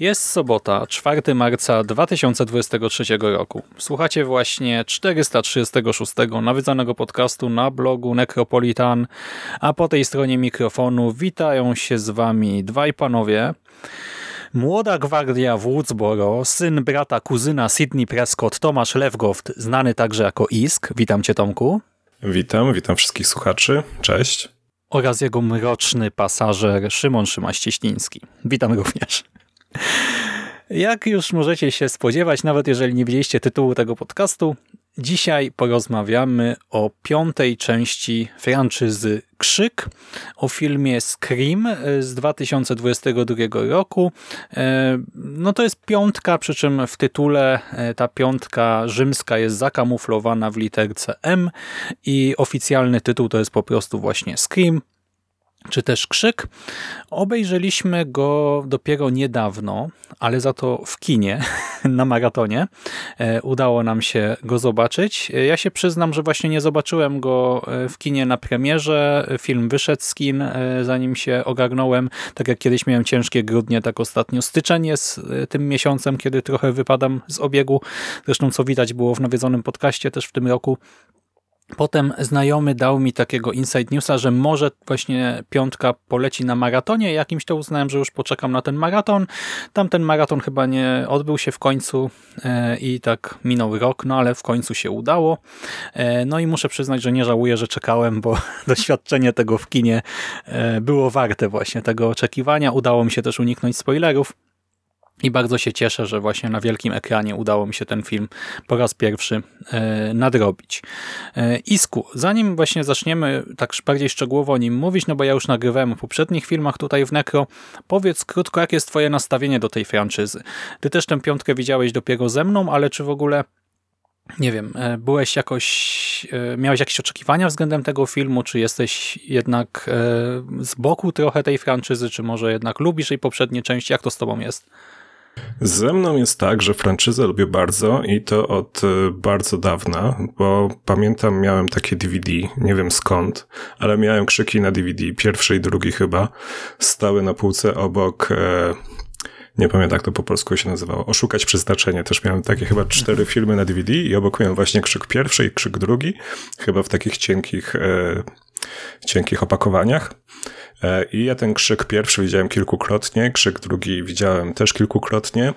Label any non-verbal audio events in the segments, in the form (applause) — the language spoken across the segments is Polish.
Jest sobota, 4 marca 2023 roku. Słuchacie właśnie 436 nawiedzonego podcastu na blogu Necropolitan, a po tej stronie mikrofonu witają się z wami dwaj panowie. Młoda gwardia Woodsboro, syn brata kuzyna Sydney Prescott, Tomasz Lewgoft, znany także jako Isk. Witam cię Tomku. Witam, witam wszystkich słuchaczy. Cześć. Oraz jego mroczny pasażer Szymon Szymaś-Cieśliński. Witam również. (laughs) Jak już możecie się spodziewać, nawet jeżeli nie widzieliście tytułu tego podcastu, dzisiaj porozmawiamy o piątej części franczyzy Krzyk, o filmie Scream z 2022 roku. E, no to jest piątka, przy czym w tytule e, ta piątka rzymska jest zakamuflowana w literce M i oficjalny tytuł to jest po prostu właśnie Scream, czy też Krzyk. Obejrzeliśmy go dopiero niedawno, ale za to w kinie, (laughs) na maratonie. E, udało nam się go zobaczyć. E, ja się przyznam, że właśnie nie zobaczyłem go e, w kinie na premierze. Film wyszedł z kin, zanim się ogarnąłem. Tak jak kiedyś miałem ciężkie grudnie, tak ostatnio styczeń jest tym miesiącem, kiedy trochę wypadam z obiegu. Zresztą co widać było w nawiedzonym podcaście też w tym roku. Potem znajomy dał mi takiego inside newsa, że może właśnie piątka poleci na maratonie. Jakimś to uznałem, że już poczekam na ten maraton. Tamten maraton chyba nie odbył się w końcu e, i tak minął rok, no ale w końcu się udało. E, no i muszę przyznać, że nie żałuję, że czekałem, bo (laughs) doświadczenie tego w kinie e, było warte właśnie tego oczekiwania. Udało mi się też uniknąć spoilerów. I bardzo się cieszę, że właśnie na wielkim ekranie udało mi się ten film po raz pierwszy e, nadrobić. E, Isku, zanim właśnie zaczniemy tak bardziej szczegółowo o nim mówić, no bo ja już nagrywałem w poprzednich filmach tutaj w Necro, powiedz krótko, jakie jest twoje nastawienie do tej franczyzy. Ty też tę piątkę widziałeś dopiero ze mną, ale czy w ogóle nie wiem, e, byłeś jakoś, miałeś jakieś oczekiwania względem tego filmu, czy jesteś jednak z boku trochę tej franczyzy, czy może jednak lubisz jej poprzednie części, jak to z tobą jest? Ze mną jest tak, że franczyzę lubię bardzo i to od e, bardzo dawna, bo pamiętam miałem takie DVD, nie wiem skąd, ale miałem krzyki na DVD, pierwszy i drugi chyba, stały na półce obok e, nie pamiętam jak to po polsku się nazywało, Oszukać Przeznaczenie. Też miałem takie chyba cztery (laughs) filmy na DVD i obok miałem właśnie krzyk pierwszy i krzyk drugi, chyba w takich cienkich, e, cienkich opakowaniach. E, I ja ten krzyk pierwszy widziałem kilkukrotnie, krzyk drugi widziałem też kilkukrotnie.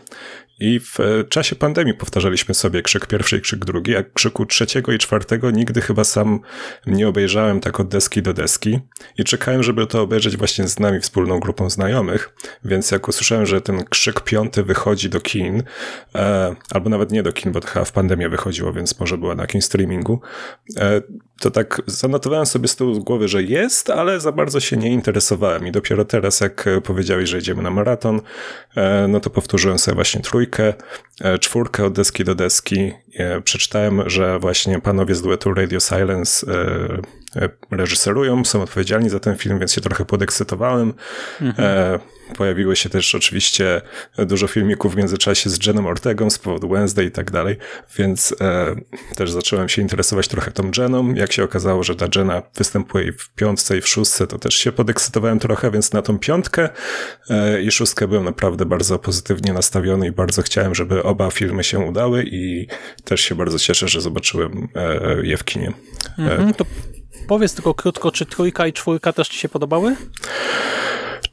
I w e, czasie pandemii powtarzaliśmy sobie krzyk pierwszy i krzyk drugi, a krzyku trzeciego i czwartego nigdy chyba sam nie obejrzałem tak od deski do deski. I czekałem, żeby to obejrzeć właśnie z nami wspólną grupą znajomych, więc jak usłyszałem, że ten krzyk piąty wychodzi do kin, e, albo nawet nie do kin, bo to chyba w pandemię wychodziło, więc może była na jakimś streamingu, e, to tak zanotowałem sobie z tyłu głowy, że jest, ale za bardzo się nie interesowałem. I dopiero teraz, jak powiedziałeś, że idziemy na maraton, e, no to powtórzyłem sobie właśnie trójkę, e, czwórkę od deski do deski. E, przeczytałem, że właśnie panowie z duetu Radio Silence reżyserują, są odpowiedzialni za ten film, więc się trochę podekscytowałem. Mhm. Pojawiły się też oczywiście dużo filmików w międzyczasie z Jenem Ortegą z powodu Wednesday i tak dalej, więc e, też zacząłem się interesować trochę tą Jeną. Jak się okazało, że ta Jena występuje w piątce i w szóstce, to też się podekscytowałem trochę, więc na tą piątkę e, i szóstkę byłem naprawdę bardzo pozytywnie nastawiony i bardzo chciałem, żeby oba filmy się udały i też się bardzo cieszę, że zobaczyłem e, je w kinie. Mhm, to powiedz tylko krótko, czy trójka i czwórka też ci się podobały?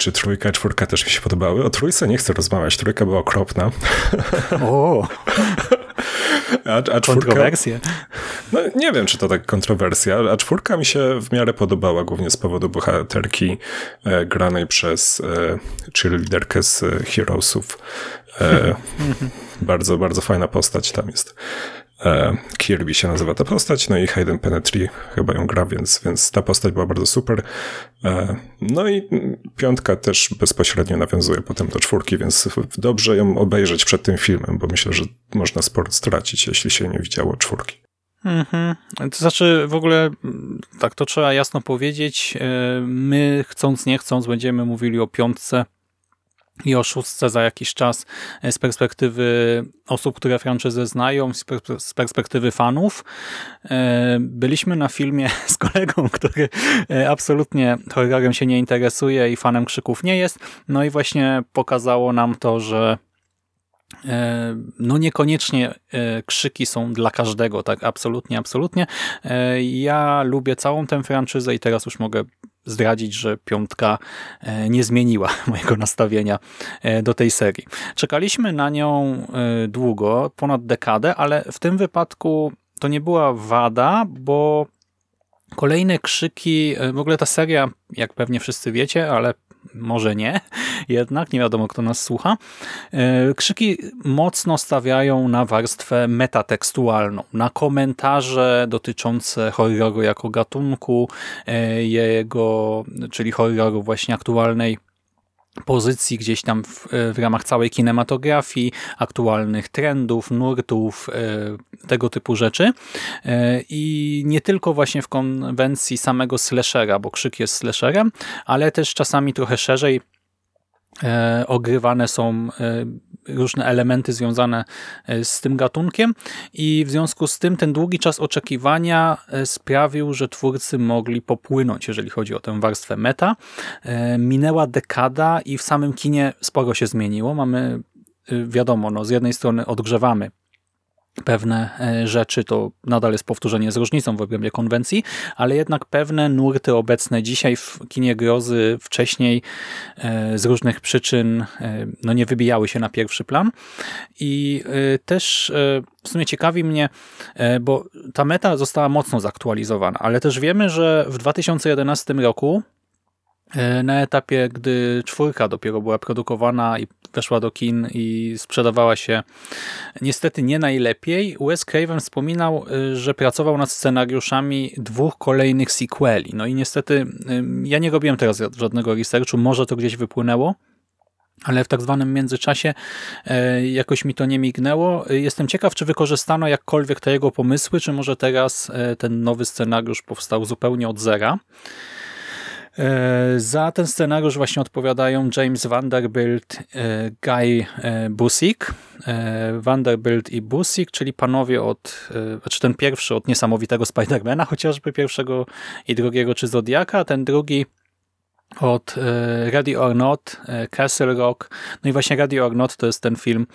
Czy trójka czwórka też mi się podobały. O trójce nie chcę rozmawiać, trójka była okropna. (laughs) O, A, a czwórka, kontrowersje. no, nie wiem, czy to tak kontrowersja, a czwórka mi się w miarę podobała, głównie z powodu bohaterki e, granej przez e, cheerleaderkę z e, Heroesów. E, (laughs) bardzo, bardzo fajna postać tam jest. E, Kirby się nazywa ta postać, no i Hayden Panettiere chyba ją gra, więc, więc ta postać była bardzo super. E, no i piątka też bezpośrednio nawiązuje potem do czwórki, więc dobrze ją obejrzeć przed tym filmem, bo myślę, że można sport stracić, jeśli się nie widziało czwórki. Mhm. To znaczy, w ogóle, tak to trzeba jasno powiedzieć, e, my chcąc, nie chcąc, będziemy mówili o piątce i o szóstce za jakiś czas e, z perspektywy osób, które franczyzę znają, z perspektywy fanów. E, byliśmy na filmie (laughs) z kolegą, który absolutnie horrorem się nie interesuje i fanem krzyków nie jest. No i właśnie pokazało nam to, że E, no niekoniecznie e, krzyki są dla każdego, tak absolutnie, absolutnie. E, ja lubię całą tę franczyzę i teraz już mogę zdradzić, że piątka nie zmieniła (laughs) mojego nastawienia do tej serii. Czekaliśmy na nią długo, ponad dekadę, ale w tym wypadku to nie była wada, bo kolejne krzyki, w ogóle ta seria, jak pewnie wszyscy wiecie, ale może nie, (laughs) jednak nie wiadomo kto nas słucha. E, krzyki mocno stawiają na warstwę metatekstualną, na komentarze dotyczące horroru jako gatunku, e, jego, czyli horroru właśnie aktualnej pozycji gdzieś tam w, w, ramach całej kinematografii, aktualnych trendów, nurtów, e, tego typu rzeczy. E, I nie tylko właśnie w konwencji samego slashera, bo krzyk jest slasherem, ale też czasami trochę szerzej E, ogrywane są e, różne elementy związane e, z tym gatunkiem i w związku z tym ten długi czas oczekiwania sprawił, że twórcy mogli popłynąć, jeżeli chodzi o tę warstwę meta. Minęła dekada i w samym kinie sporo się zmieniło. Mamy wiadomo, no, z jednej strony odgrzewamy pewne e, rzeczy, to nadal jest powtórzenie z różnicą w obrębie konwencji, ale jednak pewne nurty obecne dzisiaj w kinie grozy wcześniej e, z różnych przyczyn e, no nie wybijały się na pierwszy plan. I też w sumie ciekawi mnie, bo ta meta została mocno zaktualizowana, ale też wiemy, że w 2011 roku na etapie, gdy czwórka dopiero była produkowana i weszła do kin i sprzedawała się niestety nie najlepiej, Wes Craven wspominał, e, że pracował nad scenariuszami dwóch kolejnych sequeli. No i niestety ja nie robiłem teraz żadnego researchu, może to gdzieś wypłynęło, ale w tak zwanym międzyczasie e, jakoś mi to nie mignęło. Jestem ciekaw, czy wykorzystano jakkolwiek te jego pomysły, czy może teraz ten nowy scenariusz powstał zupełnie od zera. E, za ten scenariusz właśnie odpowiadają James Vanderbilt, e, Guy e, Busick. Vanderbilt i Busick, czyli panowie od, znaczy ten pierwszy od niesamowitego Spidermana, chociażby pierwszego i drugiego, czy Zodiaka, a ten drugi od Ready or Not, Castle Rock. No i właśnie Ready or Not to jest ten film,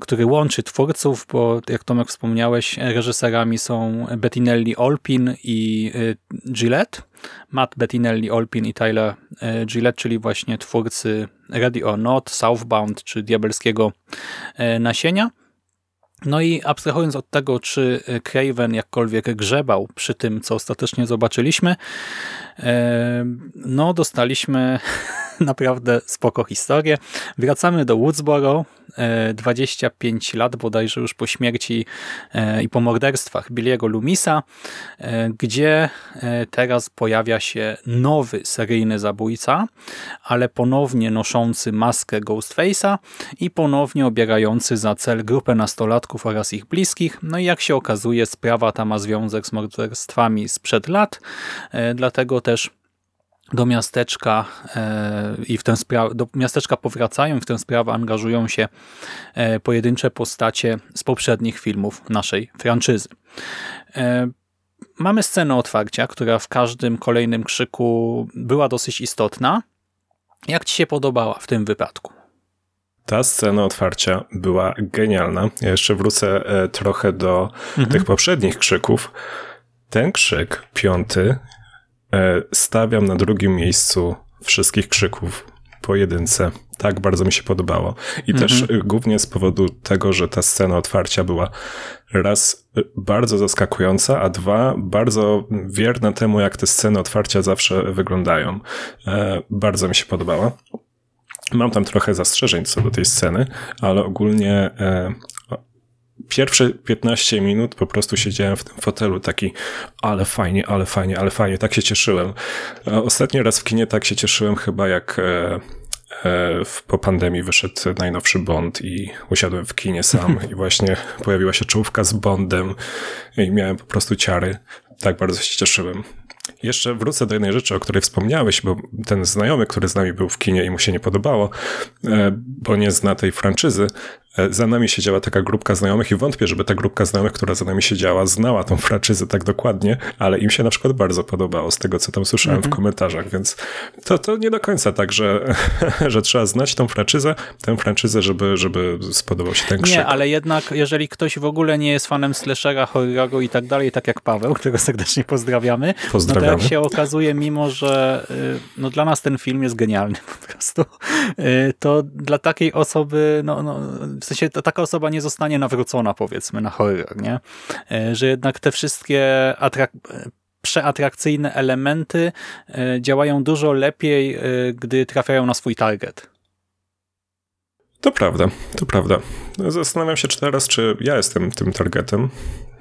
który łączy twórców, bo jak Tomek wspomniałeś, reżyserami są Bettinelli Olpin i Gillette. Matt Bettinelli, Olpin i Tyler e, Gillette, czyli właśnie twórcy Ready or Not, Southbound czy Diabelskiego e, Nasienia. No i abstrahując od tego, czy Craven jakkolwiek grzebał przy tym, co ostatecznie zobaczyliśmy, e, no dostaliśmy (laughs) (laughs) naprawdę spoko historię. Wracamy do Woodsboro, 25 lat bodajże już po śmierci i po morderstwach Billiego Lumisa, gdzie teraz pojawia się nowy seryjny zabójca, ale ponownie noszący maskę Ghostface'a i ponownie obierający za cel grupę nastolatków oraz ich bliskich. No i jak się okazuje, sprawa ta ma związek z morderstwami sprzed lat, dlatego też do miasteczka e, i w tę sprawę, do miasteczka powracają i w tę sprawę angażują się e, pojedyncze postacie z poprzednich filmów naszej franczyzy. E, mamy scenę otwarcia, która w każdym kolejnym krzyku była dosyć istotna. Jak ci się podobała w tym wypadku? Ta scena otwarcia była genialna. Ja jeszcze wrócę trochę do mhm. tych poprzednich krzyków. Ten krzyk, piąty, stawiam na drugim miejscu wszystkich krzyków po jedynce. Tak, bardzo mi się podobało. I mhm. też głównie z powodu tego, że ta scena otwarcia była raz bardzo zaskakująca, a dwa bardzo wierna temu, jak te sceny otwarcia zawsze wyglądają. E, bardzo mi się podobała. Mam tam trochę zastrzeżeń co do tej sceny, ale ogólnie e, pierwsze 15 minut po prostu siedziałem w tym fotelu taki, ale fajnie, ale fajnie, ale fajnie, tak się cieszyłem. Ostatni raz w kinie tak się cieszyłem chyba jak e, e, po pandemii wyszedł najnowszy Bond i usiadłem w kinie sam (laughs) i właśnie pojawiła się czołówka z Bondem i miałem po prostu ciary. Tak bardzo się cieszyłem. Jeszcze wrócę do jednej rzeczy, o której wspomniałeś, bo ten znajomy, który z nami był w kinie i mu się nie podobało, e, bo nie zna tej franczyzy, E, za nami siedziała taka grupka znajomych i wątpię, żeby ta grupka znajomych, która za nami siedziała, znała tą franczyzę tak dokładnie, ale im się na przykład bardzo podobało z tego, co tam słyszałem mm -hmm. w mhm. komentarzach, więc to, to nie do końca tak, że, (laughs) że trzeba znać tą franczyzę, tę franczyzę, żeby, żeby spodobał się ten krzyk. Nie, ale jednak jeżeli ktoś w ogóle nie jest fanem slashera, horroru i tak dalej, tak jak Paweł, którego serdecznie pozdrawiamy, pozdrawiamy. no to jak się okazuje, mimo że y, no, dla nas ten film jest genialny po prostu, y, to dla takiej osoby no, no sensie taka osoba nie zostanie nawrócona, powiedzmy, na horror, nie? E, że jednak te wszystkie atrak przeatrakcyjne elementy e, działają dużo lepiej, e, gdy trafiają na swój target. To prawda, to prawda. Zastanawiam się czy teraz, czy ja jestem tym targetem.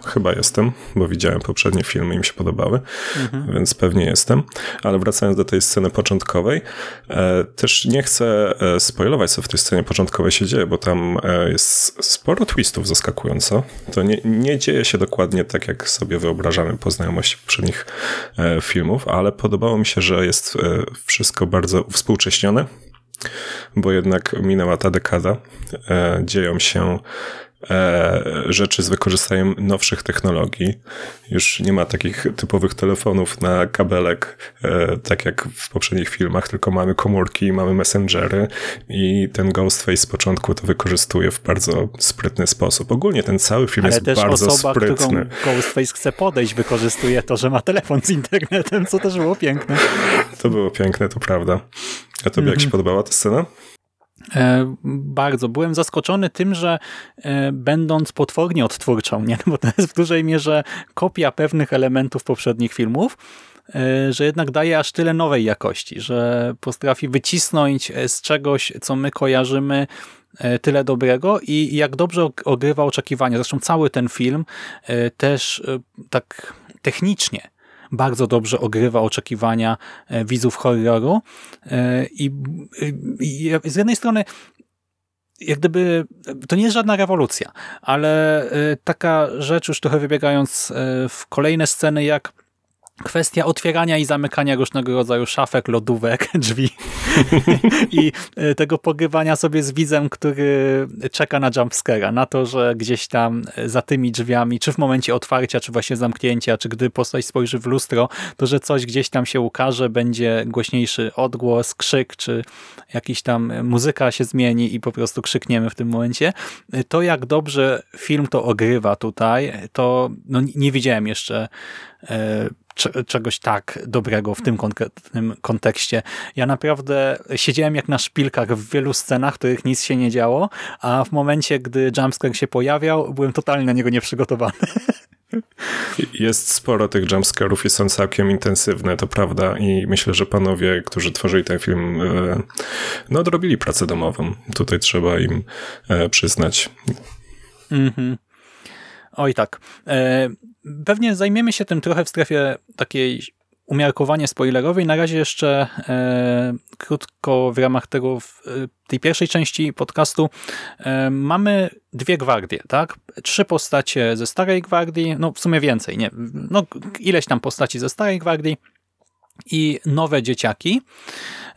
Chyba jestem, bo widziałem poprzednie filmy i mi się podobały, mhm. więc pewnie jestem. Ale wracając do tej sceny początkowej, e, też nie chcę e, spoilować, co w tej scenie początkowej się dzieje, bo tam e, jest sporo twistów zaskakująco. To nie, nie dzieje się dokładnie tak, jak sobie wyobrażamy po znajomości poprzednich filmów, ale podobało mi się, że jest wszystko bardzo współcześnione bo jednak minęła ta dekada. E, dzieją się rzeczy z wykorzystaniem nowszych technologii. Już nie ma takich typowych telefonów na kabelek, e, tak jak w poprzednich filmach, tylko mamy komórki, mamy messengery i ten Ghostface z początku to wykorzystuje w bardzo sprytny sposób. Ogólnie ten cały film Ale jest bardzo osoba, sprytny. Ghostface chce podejść, wykorzystuje to, że ma telefon z internetem, co też było piękne. To było piękne, to prawda. A tobie jak się mhm. podobała ta scena? E, bardzo. Byłem zaskoczony tym, że e, będąc potwornie odtwórczą, nie? (laughs) bo to jest w dużej mierze kopia pewnych elementów poprzednich filmów, e, że jednak daje aż tyle nowej jakości, że potrafi wycisnąć z czegoś, co my kojarzymy, tyle dobrego i jak dobrze ogrywa oczekiwania. Zresztą cały ten film też tak technicznie bardzo dobrze ogrywa oczekiwania e, widzów horroru. E, i, z jednej strony jak gdyby, to nie jest żadna rewolucja, ale e, taka rzecz, już trochę wybiegając w kolejne sceny, jak kwestia otwierania i zamykania różnego rodzaju szafek, lodówek, (laughs) drzwi (laughs) i e, tego pogrywania sobie z widzem, który czeka na jumpscare'a, na to, że gdzieś tam za tymi drzwiami, czy w momencie otwarcia, czy właśnie zamknięcia, czy gdy postać spojrzy w lustro, to że coś gdzieś tam się ukaże, będzie głośniejszy odgłos, krzyk, czy jakiś tam muzyka się zmieni i po prostu krzykniemy w tym momencie. To jak dobrze film to ogrywa tutaj, to no, nie widziałem jeszcze e, czegoś tak dobrego w tym konkretnym kontekście. Ja naprawdę siedziałem jak na szpilkach w wielu scenach, w których nic się nie działo, a w momencie, gdy jumpscare się pojawiał, byłem totalnie na niego nieprzygotowany. (laughs) Jest sporo tych jumpscarów i są całkiem intensywne, to prawda. I myślę, że panowie, którzy tworzyli ten film, e, no, odrobili pracę domową. Tutaj trzeba im e, przyznać. Mhm. Oj tak. Pewnie zajmiemy się tym trochę w strefie takiej umiarkowanie spoilerowej. Na razie jeszcze e, krótko w ramach tego, w, e, tej pierwszej części podcastu e, mamy dwie gwardie, tak? Trzy postacie ze Starej Gwardii, no w sumie więcej, nie, no ileś tam postaci ze Starej Gwardii i nowe dzieciaki.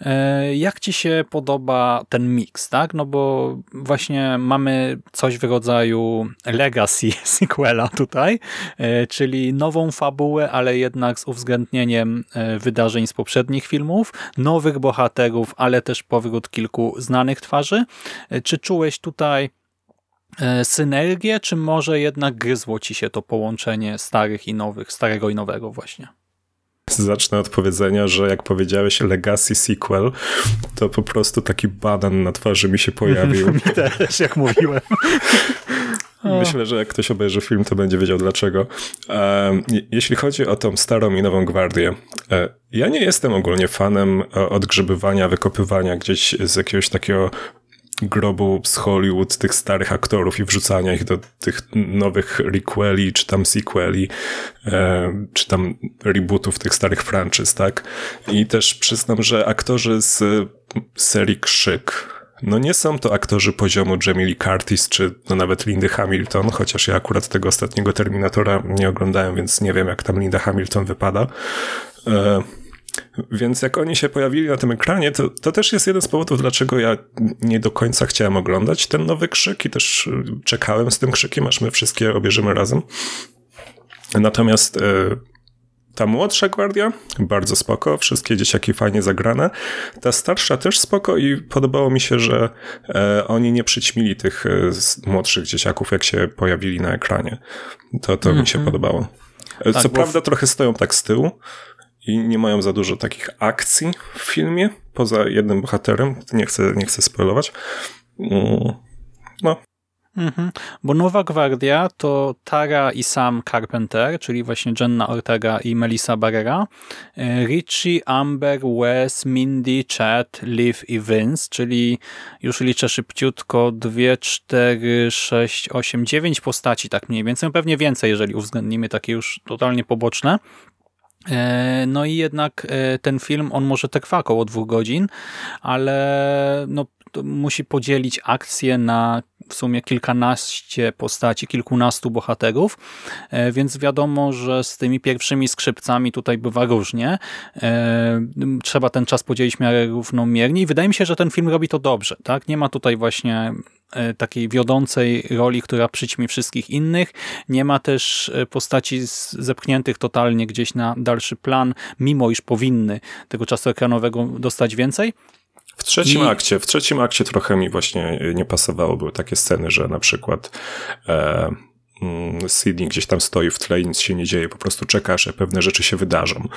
E, jak ci się podoba ten miks, tak? No bo właśnie mamy coś w rodzaju legacy (laughs) sequela tutaj, e, czyli nową fabułę, ale jednak z uwzględnieniem e, wydarzeń z poprzednich filmów, nowych bohaterów, ale też powrót kilku znanych twarzy. Czy czułeś tutaj synergię, czy może jednak gryzło ci się to połączenie starych i nowych, starego i nowego właśnie? Zacznę od powiedzenia, że jak powiedziałeś Legacy Sequel, to po prostu taki banan na twarzy mi się (laughs) pojawił. mi też, jak mówiłem. (laughs) Myślę, że jak ktoś obejrzy film, to będzie wiedział dlaczego. Jeśli chodzi o tą starą i nową gwardię, e, ja nie jestem ogólnie fanem e, odgrzebywania, wykopywania gdzieś z jakiegoś takiego grobu z Hollywood tych starych aktorów i wrzucania ich do tych nowych requeli, czy tam sequeli, e, czy tam rebootów tych starych franczyz, tak? I też przyznam, że aktorzy z serii Krzyk, no nie są to aktorzy poziomu Jamie Curtis, czy no nawet Lindy Hamilton, chociaż ja akurat tego ostatniego Terminatora nie oglądałem, więc nie wiem, jak tam Linda Hamilton wypada. E, więc jak oni się pojawili na tym ekranie, to, to też jest jeden z powodów, dlaczego ja nie do końca chciałem oglądać ten nowy krzyk i też y, czekałem z tym krzykiem, aż my wszystkie obierzemy razem. Natomiast e, ta młodsza gwardia, bardzo spoko, wszystkie dzieciaki fajnie zagrane. Ta starsza też spoko i podobało mi się, że e, oni nie przyćmili tych e, młodszych dzieciaków, jak się pojawili na ekranie. To, to mm -hmm. mi się mhm. podobało. E, tak, Co prawda w... trochę stoją tak z tyłu, i nie mają za dużo takich akcji w filmie, poza jednym bohaterem. Nie chcę, nie chcę spoilować. Mm, no. Mhm. Bo Nowa Gwardia to Tara i Sam Carpenter, czyli właśnie Jenna Ortega i Melissa Barrera, e, Richie, Amber, Wes, Mindy, Chad, Liv i Vince, czyli już liczę szybciutko 2, 4, 6, 8, 9 postaci, tak mniej więcej. No pewnie więcej, jeżeli uwzględnimy takie już totalnie poboczne. E, no i jednak e, ten film, on może trwa około dwóch godzin, ale no, musi podzielić akcję na w sumie kilkanaście postaci, kilkunastu bohaterów, e, więc wiadomo, że z tymi pierwszymi skrzypcami tutaj bywa różnie. Trzeba ten czas podzielić w miarę równomiernie i wydaje mi się, że ten film robi to dobrze. Tak? Nie ma tutaj właśnie takiej wiodącej roli, która przyćmi wszystkich innych. Nie ma też e, postaci zepchniętych totalnie gdzieś na dalszy plan, mimo iż powinny tego czasu ekranowego dostać więcej. W trzecim I... akcie, w trzecim akcie trochę mi właśnie nie pasowało. Były takie sceny, że na przykład e, mm, Sydney gdzieś tam stoi w tle i nic się nie dzieje, po prostu czekasz, że pewne rzeczy się wydarzą.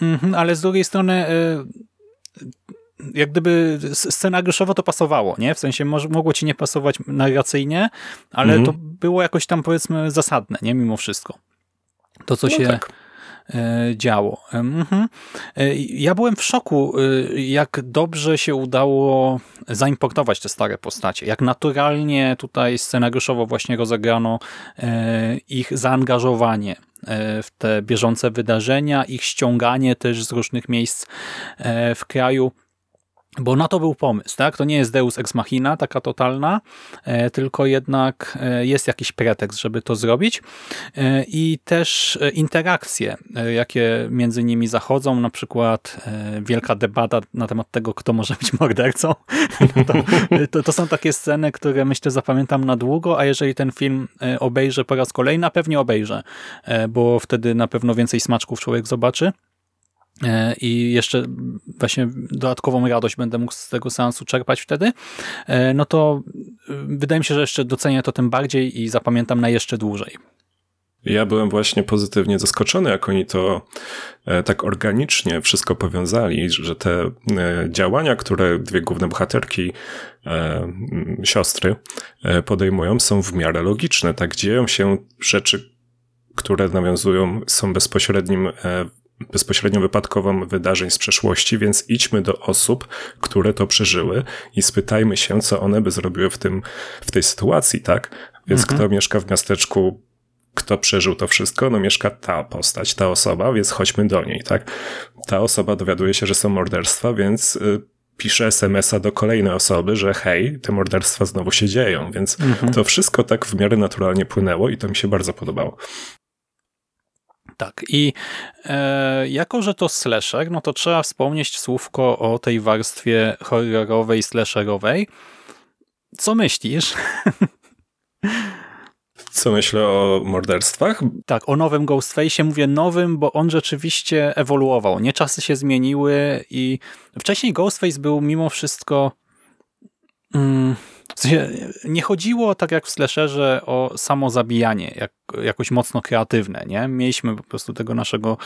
Mm -hmm, ale z drugiej strony e, jak gdyby scenariuszowo to pasowało, nie? W sensie mogło ci nie pasować narracyjnie, ale mhm. to było jakoś tam powiedzmy zasadne, nie? Mimo wszystko. To, co no się tak. E, działo. Mhm. E, ja byłem w szoku, e, jak dobrze się udało zaimportować te stare postacie. Jak naturalnie tutaj scenariuszowo właśnie rozegrano ich zaangażowanie w te bieżące wydarzenia, ich ściąganie też z różnych miejsc w kraju. Bo na to był pomysł, tak? To nie jest Deus Ex Machina, taka totalna, e, tylko jednak e, jest jakiś pretekst, żeby to zrobić. E, I też interakcje, jakie między nimi zachodzą, na przykład wielka debata na temat tego, kto może być mordercą. (laughs) To, to, to są takie sceny, które myślę zapamiętam na długo, a jeżeli ten film obejrzę po raz kolejny, na pewnie obejrzę, bo wtedy na pewno więcej smaczków człowiek zobaczy. E, i jeszcze właśnie dodatkową radość będę mógł z tego seansu czerpać wtedy, e, no to e, wydaje mi się, że jeszcze docenię to tym bardziej i zapamiętam na jeszcze dłużej. Ja byłem właśnie pozytywnie zaskoczony, jak oni to tak organicznie wszystko powiązali, że te działania, które dwie główne bohaterki, siostry podejmują, są w miarę logiczne. Tak dzieją się rzeczy, które nawiązują, są bezpośrednim bezpośrednio wypadkową wydarzeń z przeszłości, więc idźmy do osób, które to przeżyły i spytajmy się, co one by zrobiły w, tym, w tej sytuacji, tak? Więc mhm. kto mieszka w miasteczku, kto przeżył to wszystko, no mieszka ta postać, ta osoba, więc chodźmy do niej, tak? Ta osoba dowiaduje się, że są morderstwa, więc y, pisze SMS-a do kolejnej osoby, że hej, te morderstwa znowu się dzieją, więc mhm. to wszystko tak w miarę naturalnie płynęło i to mi się bardzo podobało. Tak i e, jako, że to slasher, no to trzeba wspomnieć słówko o tej warstwie horrorowej, slasherowej. Co myślisz? (laughs) Co myślę o morderstwach? Tak, o nowym Ghostface. Mówię nowym, bo on rzeczywiście ewoluował. Nie czasy się zmieniły i wcześniej Ghostface był mimo wszystko... Mm, W sensie, nie chodziło, tak jak w slasherze, o samo zabijanie, jak, jakoś mocno kreatywne, nie? Mieliśmy po prostu tego naszego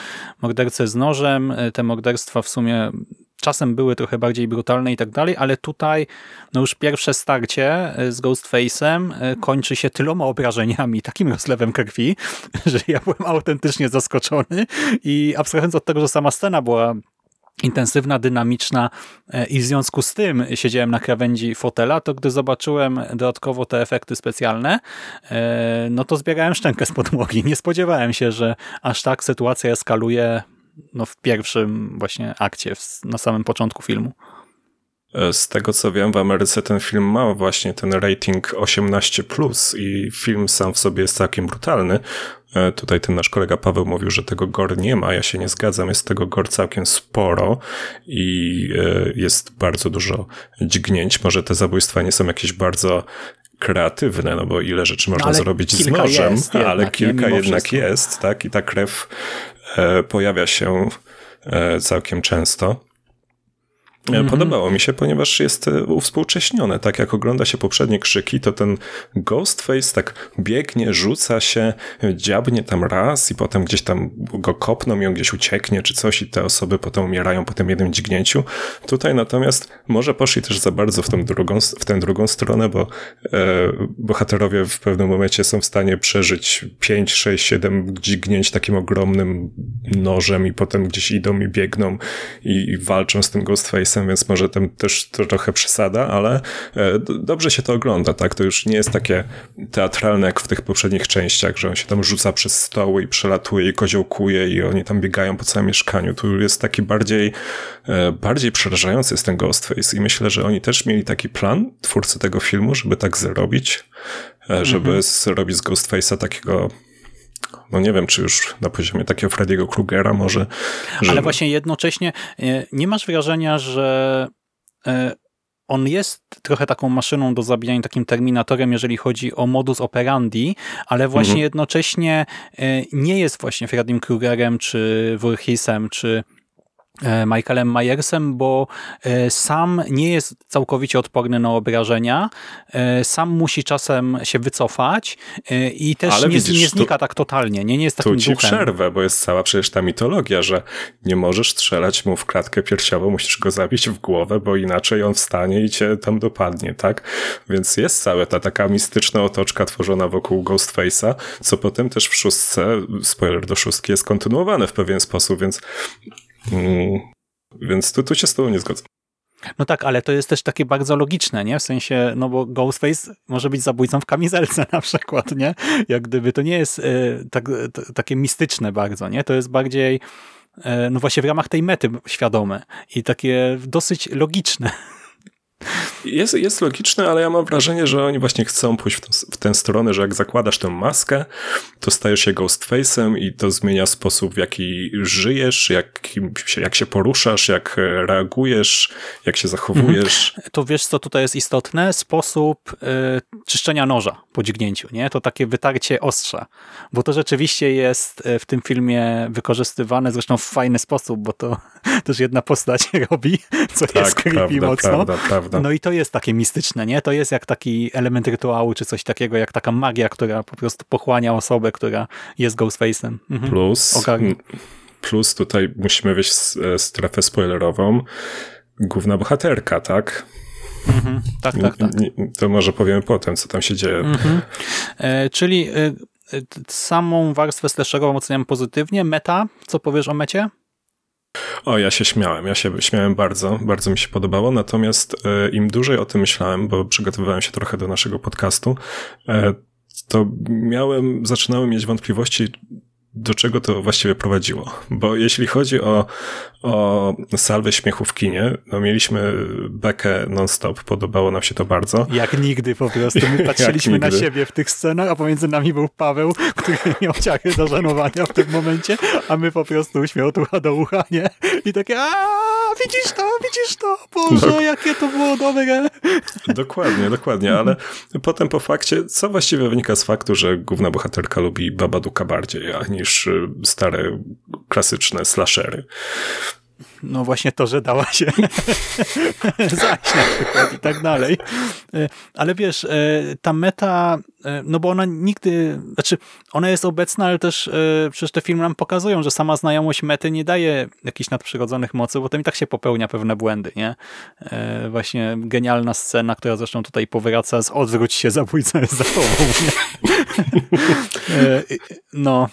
mordercę z nożem, te morderstwa w sumie czasem były trochę bardziej brutalne i tak dalej, ale tutaj no już pierwsze starcie e, z Ghostface'em e, kończy się tyloma obrażeniami, takim rozlewem krwi, (laughs) że ja byłem autentycznie zaskoczony i abstrahując od tego, że sama scena była intensywna, dynamiczna e, i w związku z tym siedziałem na krawędzi fotela, to gdy zobaczyłem dodatkowo te efekty specjalne, no to zbierałem szczękę z podłogi. Nie spodziewałem się, że aż tak sytuacja eskaluje no, w pierwszym właśnie akcie, na samym początku filmu. E, z tego co wiem, w Ameryce ten film ma właśnie ten rating 18+, i film sam w sobie jest całkiem brutalny. E, tutaj ten nasz kolega Paweł mówił, że tego gore nie ma. Ja się nie zgadzam. Jest tego gore całkiem sporo i e, jest bardzo dużo dźgnięć. Może te zabójstwa nie są jakieś bardzo kreatywne, no bo ile rzeczy można zrobić z nożem, jest, ale jednak, kilka jednak wszystko. jest, tak? I ta krew pojawia się całkiem często. -hmm. Podobało mi się, ponieważ jest uwspółcześnione. Tak jak ogląda się poprzednie krzyki, to ten Ghostface tak biegnie, rzuca się, dziabnie tam raz i potem gdzieś tam go kopną i on gdzieś ucieknie czy coś i te osoby potem umierają po tym jednym dźgnięciu. Tutaj natomiast może poszli też za bardzo w, drugą, w tę drugą stronę, bo e, bohaterowie w pewnym momencie są w stanie przeżyć 5, 6, 7 dźgnięć takim ogromnym nożem i potem gdzieś idą i biegną i, i walczą z tym Ghostface'em więc może tam też to trochę przesada, ale e, dobrze się to ogląda, tak? To już nie jest takie teatralne jak w tych poprzednich częściach, że on się tam rzuca przez stoły i przelatuje i koziołkuje i oni tam biegają po całym mieszkaniu. Tu jest taki bardziej, e, bardziej przerażający jest ten Ghostface i myślę, że oni też mieli taki plan, twórcy tego filmu, żeby tak zrobić, e, żeby mhm. zrobić z Ghostface'a takiego no nie wiem, czy już na poziomie takiego Freddy'ego Krugera może. Że... Ale właśnie jednocześnie e, nie masz wrażenia, że e, on jest trochę taką maszyną do zabijania, takim terminatorem, jeżeli chodzi o modus operandi, ale właśnie mhm. jednocześnie e, nie jest właśnie Freddym Krugerem, czy Voorheesem, czy Michaelem Myersem, bo e, sam nie jest całkowicie odporny na obrażenia, e, sam musi czasem się wycofać i też nie, widzisz, nie znika tak totalnie, nie, nie jest takim tu ci duchem. przerwę, bo jest cała przecież ta mitologia, że nie możesz strzelać mu w klatkę piersiową, musisz go zabić w głowę, bo inaczej on wstanie i cię tam dopadnie, tak? Więc jest cała ta taka mistyczna otoczka tworzona wokół Ghostface'a, co potem też w szóstce, spoiler do szóstki, jest kontynuowane w pewien sposób, więc Mm, więc tu, tu się z tobą nie zgodzę. No tak, ale to jest też takie bardzo logiczne, nie? W sensie, no bo Ghostface może być zabójcą w kamizelce (laughs) na przykład, nie? Jak gdyby to nie jest y, tak, to, takie mistyczne bardzo, nie? To jest bardziej, y, no właśnie w ramach tej mety świadome i takie dosyć logiczne. Jest, jest logiczne, ale ja mam wrażenie, że oni właśnie chcą pójść w, tą, w tę stronę, że jak zakładasz tę maskę, to stajesz się Ghostface'em i to zmienia sposób, w jaki żyjesz, jak, jak się poruszasz, jak reagujesz, jak się zachowujesz. Mhm. To wiesz, co tutaj jest istotne? Sposób y, czyszczenia noża po dźgnięciu, nie? To takie wytarcie ostrza, bo to rzeczywiście jest y, w tym filmie wykorzystywane zresztą w fajny sposób, bo to (laughs) też jedna postać (laughs) robi, co tak, jest creepy prawda, mocno. Prawda, prawda. No i to jest takie mistyczne, nie? To jest jak taki element rytuału, czy coś takiego, jak taka magia, która po prostu pochłania osobę, która jest Ghostface'em. Mhm. Plus, plus tutaj musimy wejść strefę spoilerową. Główna bohaterka, tak? Mhm. Tak, tak, tak. To może powiemy potem, co tam się dzieje. Mhm. E, czyli e, samą warstwę slasherową oceniam pozytywnie. Meta, co powiesz o mecie? O, ja się śmiałem, ja się śmiałem bardzo, bardzo mi się podobało, natomiast e, im dłużej o tym myślałem, bo przygotowywałem się trochę do naszego podcastu, e, to miałem, zaczynałem mieć wątpliwości, do czego to właściwie prowadziło. Bo jeśli chodzi o, o salwę śmiechu w kinie, no mieliśmy bekę non-stop, podobało nam się to bardzo. Jak nigdy po prostu. My (laughs) patrzyliśmy na siebie w tych scenach, a pomiędzy nami był Paweł, który (laughs) miał ciachy do żenowania w tym momencie, a my po prostu śmiał od ucha do ucha, nie? I takie aaa, widzisz to, widzisz to, Boże, Dok jakie to było dobre. Dokładnie, dokładnie, ale potem po fakcie, co właściwie wynika z faktu, że główna bohaterka lubi Babaduka bardziej, niż y, stare, klasyczne slashery. no właśnie to, że dała się zajść na przykład i tak dalej. E, ale wiesz, e, ta meta, no bo ona nigdy, znaczy ona jest obecna, ale też przecież te filmy nam pokazują, że sama znajomość mety nie daje jakichś nadprzyrodzonych mocy, bo to i tak się popełnia pewne błędy, nie? Właśnie genialna scena, która zresztą tutaj powraca z odwróć się, zabójca jest za tobą, nie? (laughs) No,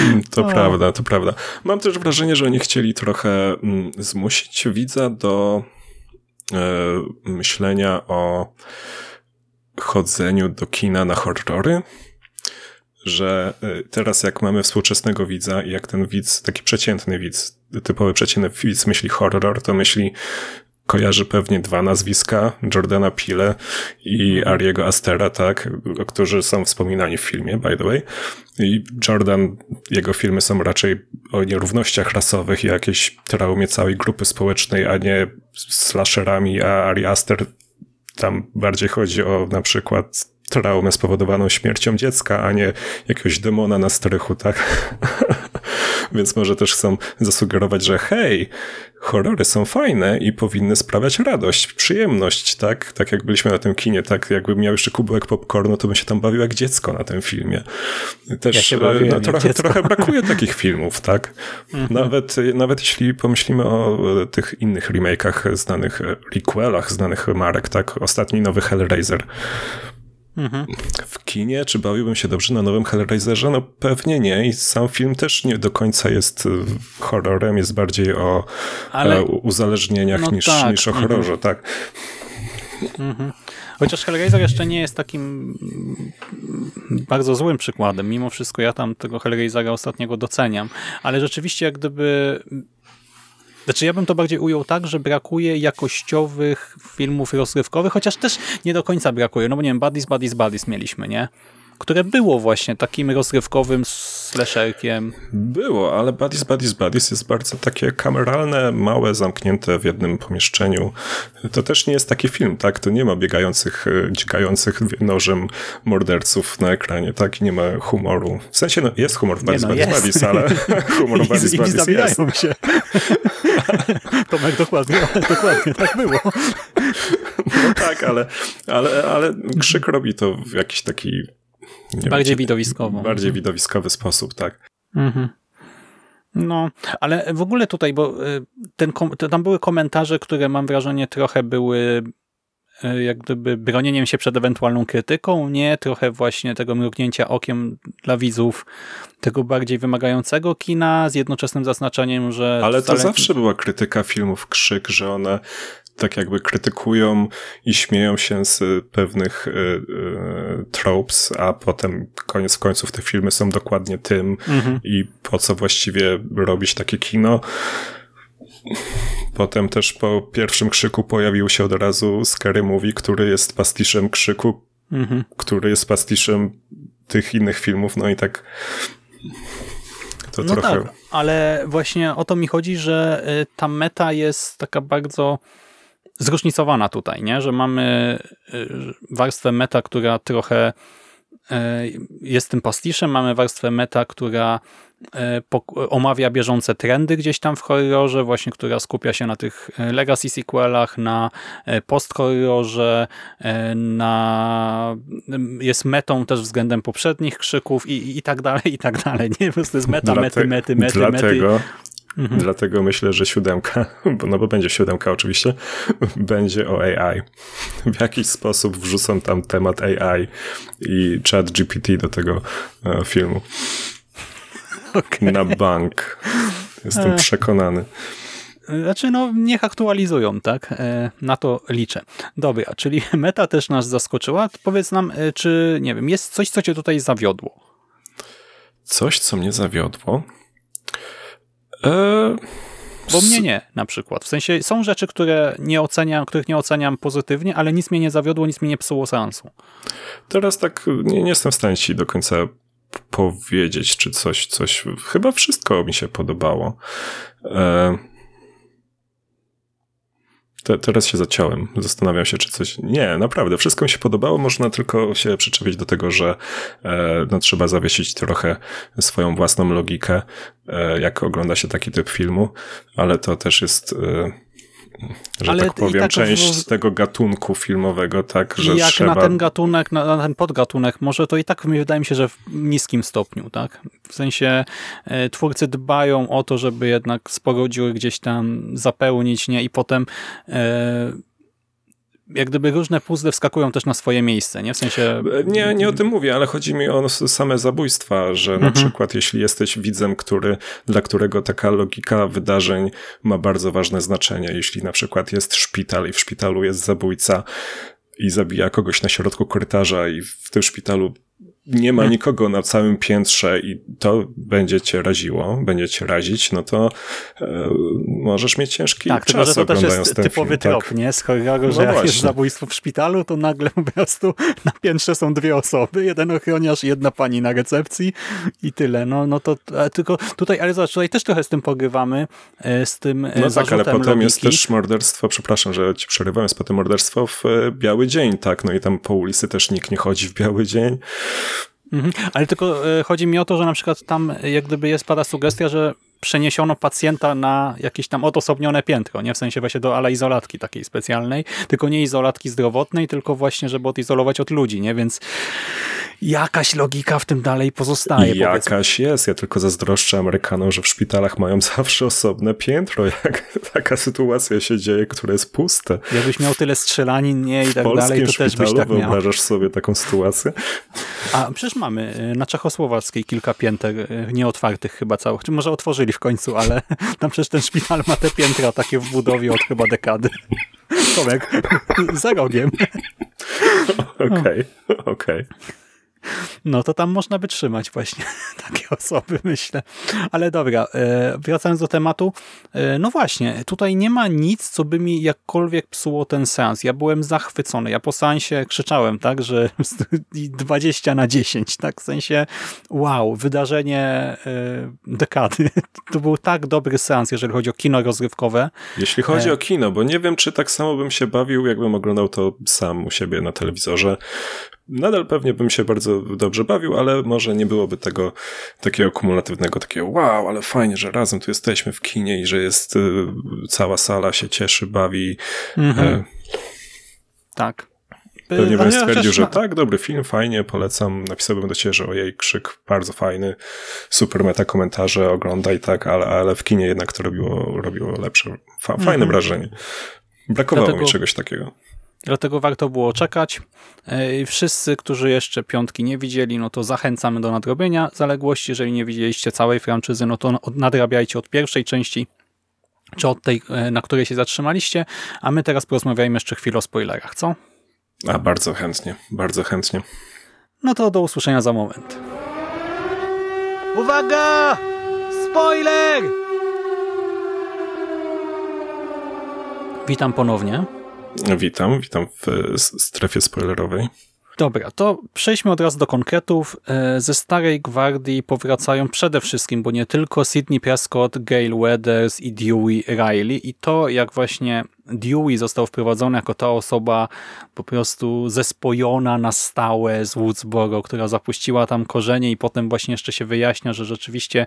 Mm, to prawda, to prawda. Mam też wrażenie, że oni chcieli trochę mm, zmusić widza do e, myślenia o chodzeniu do kina na horrory, że e, teraz jak mamy współczesnego widza i jak ten widz, taki przeciętny widz, typowy przeciętny widz myśli horror, to myśli kojarzy pewnie dwa nazwiska, Jordana Pile i. Ariego Astera, tak, którzy są wspominani w filmie, by the way. I Jordan, jego filmy są raczej o nierównościach rasowych i jakiejś traumie całej grupy społecznej, a nie slasherami, a Ari Aster tam bardziej chodzi o na przykład traumę spowodowaną śmiercią dziecka, a nie jakiegoś demona na strychu, tak? (laughs) (laughs) Więc może też chcą zasugerować, że hej, horrory są fajne i powinny sprawiać radość, przyjemność, tak? Tak jak byliśmy na tym kinie, tak jakbym miał jeszcze kubełek popcornu, to bym się tam bawił jak dziecko na tym filmie. Też ja no, trochę, trochę (laughs) brakuje takich filmów, tak? Mhm. Nawet, nawet jeśli pomyślimy o tych innych remake'ach znanych, requelach znanych marek, tak? Ostatni nowy Hellraiser. Mhm. W kinie, czy bawiłbym się dobrze na nowym Hellraiserze? No pewnie nie i sam film też nie do końca jest y, horrorem, jest bardziej o Ale... E, uzależnieniach no niż, tak. niż o horrorze, mhm. tak. Mhm. Chociaż Hellraiser jeszcze nie jest takim bardzo złym przykładem. Mimo wszystko ja tam tego Hellraisera ostatniego doceniam. Ale rzeczywiście jak gdyby znaczy ja bym to bardziej ujął tak, że brakuje jakościowych filmów rozrywkowych, chociaż też nie do końca brakuje, no bo nie wiem, Buddies, Buddies, Buddies mieliśmy, nie? które było właśnie takim rozrywkowym slasherkiem. Było, ale Buddies, Buddies, Buddies jest bardzo takie kameralne, małe, zamknięte w jednym pomieszczeniu. To też nie jest taki film, tak? To nie ma biegających, e, dzikających nożem morderców na ekranie, tak? I nie ma humoru. W sensie, no, jest humor w Buddies, no, Buddies, Buddies, ale (laughs) humor w Buddies, Buddies jest. się. (laughs) Tomek, dokładnie, dokładnie tak było. No tak, ale, ale, ale krzyk robi to w jakiś taki bardziej widowiskowo. Bardziej widowiskowy sposób, tak. Mhm. No, ale w ogóle tutaj, bo y, ten, tam były komentarze, które mam wrażenie trochę były y, jak gdyby bronieniem się przed ewentualną krytyką, nie trochę właśnie tego mrugnięcia okiem dla widzów tego bardziej wymagającego kina z jednoczesnym zaznaczeniem, że... Ale to zawsze była krytyka filmów Krzyk, że one tak jakby krytykują i śmieją się z pewnych y, y, tropes, a potem koniec końców te filmy są dokładnie tym mhm. i po co właściwie robić takie kino. Potem też po pierwszym krzyku pojawił się od razu Scary Movie, który jest pastiszem krzyku, mhm. który jest pastiszem tych innych filmów, no i tak to no trochę... tak, ale właśnie o to mi chodzi, że y, ta meta jest taka bardzo zróżnicowana tutaj, nie? że mamy y, warstwę meta, która trochę y, jest tym pastiszem, mamy warstwę meta, która y, omawia bieżące trendy gdzieś tam w horrorze, właśnie która skupia się na tych legacy sequelach, na post-horrorze, na, jest metą też względem poprzednich krzyków i, i tak dalej, i tak dalej. Nie? Po prostu jest meta, mety, mety, mety, dlatego, mety. Mhm. Dlatego myślę, że siódemka, (laughs) no bo będzie siódemka oczywiście, (laughs) będzie o AI. W jakiś sposób wrzucą tam temat AI i chat GPT do tego e, filmu. Okay. Na bank. Jestem przekonany. Znaczy, no, niech aktualizują, tak? E, na to liczę. Dobra, czyli (laughs) meta też nas zaskoczyła. Powiedz nam, e, czy, nie wiem, jest coś, co cię tutaj zawiodło? Coś, co mnie zawiodło? E, Bo mnie nie, na przykład. W sensie są rzeczy, które nie oceniam, których nie oceniam pozytywnie, ale nic mnie nie zawiodło, nic mi nie psuło seansu. Teraz tak nie, nie jestem w stanie ci do końca powiedzieć, czy coś, coś. Chyba wszystko mi się podobało. E, Te, teraz się zaciąłem. Zastanawiam się, czy coś. Nie, naprawdę, wszystko mi się podobało. Można tylko się przyczepić do tego, że e, no, trzeba zawiesić trochę swoją własną logikę, e, jak ogląda się taki typ filmu, ale to też jest. E, że Ale tak powiem, tak część w- tego gatunku filmowego, tak, że jak trzeba... na ten gatunek, na, na ten podgatunek, może to i tak mi wydaje mi się, że w niskim stopniu, tak? W sensie e, twórcy dbają o to, żeby jednak sporo dziur gdzieś tam zapełnić, nie? I potem e, jak gdyby różne puzzle wskakują też na swoje miejsce, nie? W sensie... Nie, nie o tym mówię, ale chodzi mi o same zabójstwa, że na Mhm. przykład jeśli jesteś widzem, który, dla którego taka logika wydarzeń ma bardzo ważne znaczenie, jeśli na przykład jest szpital i w szpitalu jest zabójca i zabija kogoś na środku korytarza i w tym szpitalu nie ma Mhm. nikogo na całym piętrze i to będzie cię raziło, będzie cię razić, no to e, możesz mieć ciężki Tak, tylko czas że to też jest typowy film. trop, tak. nie? Z horroru, że No jak jest zabójstwo w szpitalu, to nagle po prostu (laughs) na piętrze są dwie osoby, jeden ochroniarz jedna pani na recepcji i tyle. No, no to e, tylko tutaj, ale zobacz, tutaj też trochę z tym pogrywamy, e, z tym e, No tak, ale potem logiki. jest też morderstwo, przepraszam, że ci przerywałem, jest potem morderstwo w biały dzień, tak, no i tam po ulicy też nikt nie chodzi w biały dzień. Mhm. Ale tylko e, chodzi mi o to, że na przykład tam jak gdyby jest pada sugestia, że przeniesiono pacjenta na jakieś tam odosobnione piętro, nie w sensie właśnie do ala izolatki takiej specjalnej, tylko nie izolatki zdrowotnej, tylko właśnie, żeby odizolować od ludzi, nie? Więc jakaś logika w tym dalej pozostaje. powiedzmy. Jakaś jest, ja tylko zazdroszczę Amerykanom, że w szpitalach mają (laughs) zawsze osobne piętro, jak taka sytuacja się dzieje, które jest puste. Jakbyś miał tyle strzelanin, nie i tak dalej, to też byś tak miał. wyobrażasz sobie taką sytuację? A przecież mamy y, na Czechosłowackiej kilka pięter y, nieotwartych chyba całych, czy może otworzyli w końcu, ale (laughs) tam przecież ten szpital ma te piętra takie w budowie od chyba dekady. Tomek, za rogiem. (laughs) Okej, okej. No to tam można wytrzymać właśnie (laughs) takie osoby, myślę. Ale dobra, e, wracając do tematu. e, No właśnie, tutaj nie ma nic, co by mi jakkolwiek psuło ten seans. Ja byłem zachwycony. Ja po seansie krzyczałem, tak, że (laughs) 20 na 10, tak, w sensie wow, wydarzenie e, dekady. To był tak dobry seans, jeżeli chodzi o kino rozrywkowe. Jeśli chodzi o kino, bo nie wiem, czy tak samo bym się bawił, jakbym oglądał to sam u siebie na telewizorze. Nadal pewnie bym się bardzo dobrze bawił, ale może nie byłoby tego takiego kumulatywnego, takiego wow, ale fajnie, że razem tu jesteśmy w kinie i że jest y, cała sala się cieszy, bawi. E, Tak. Pewnie E, bym stwierdził, że tak, dobry film, fajnie, polecam. Napisałbym do ciebie, że ojej, krzyk, bardzo fajny, super meta komentarze, oglądaj tak, ale, ale w kinie jednak to robiło, robiło lepsze, fa, fajne wrażenie. Brakowało Dlatego- mi czegoś takiego. Dlatego warto było czekać. E, Wszyscy, którzy jeszcze piątki nie widzieli, no to zachęcamy do nadrobienia zaległości. Jeżeli nie widzieliście całej franczyzy, no to nadrabiajcie od pierwszej części, czy od tej, e, na której się zatrzymaliście. A my teraz porozmawiajmy jeszcze chwilę o spoilerach, co? A bardzo chętnie, bardzo chętnie. No to do usłyszenia za moment. Uwaga! Spoiler! Witam ponownie. Witam, witam w strefie spoilerowej. Dobra, to przejdźmy od razu do konkretów. E, Ze Starej Gwardii powracają przede wszystkim, bo nie tylko Sidney Prescott, Gail Weathers i Dewey Riley i to jak właśnie Dewey został wprowadzony jako ta osoba po prostu zespojona na stałe z Woodsboro, która zapuściła tam korzenie i potem właśnie jeszcze się wyjaśnia, że rzeczywiście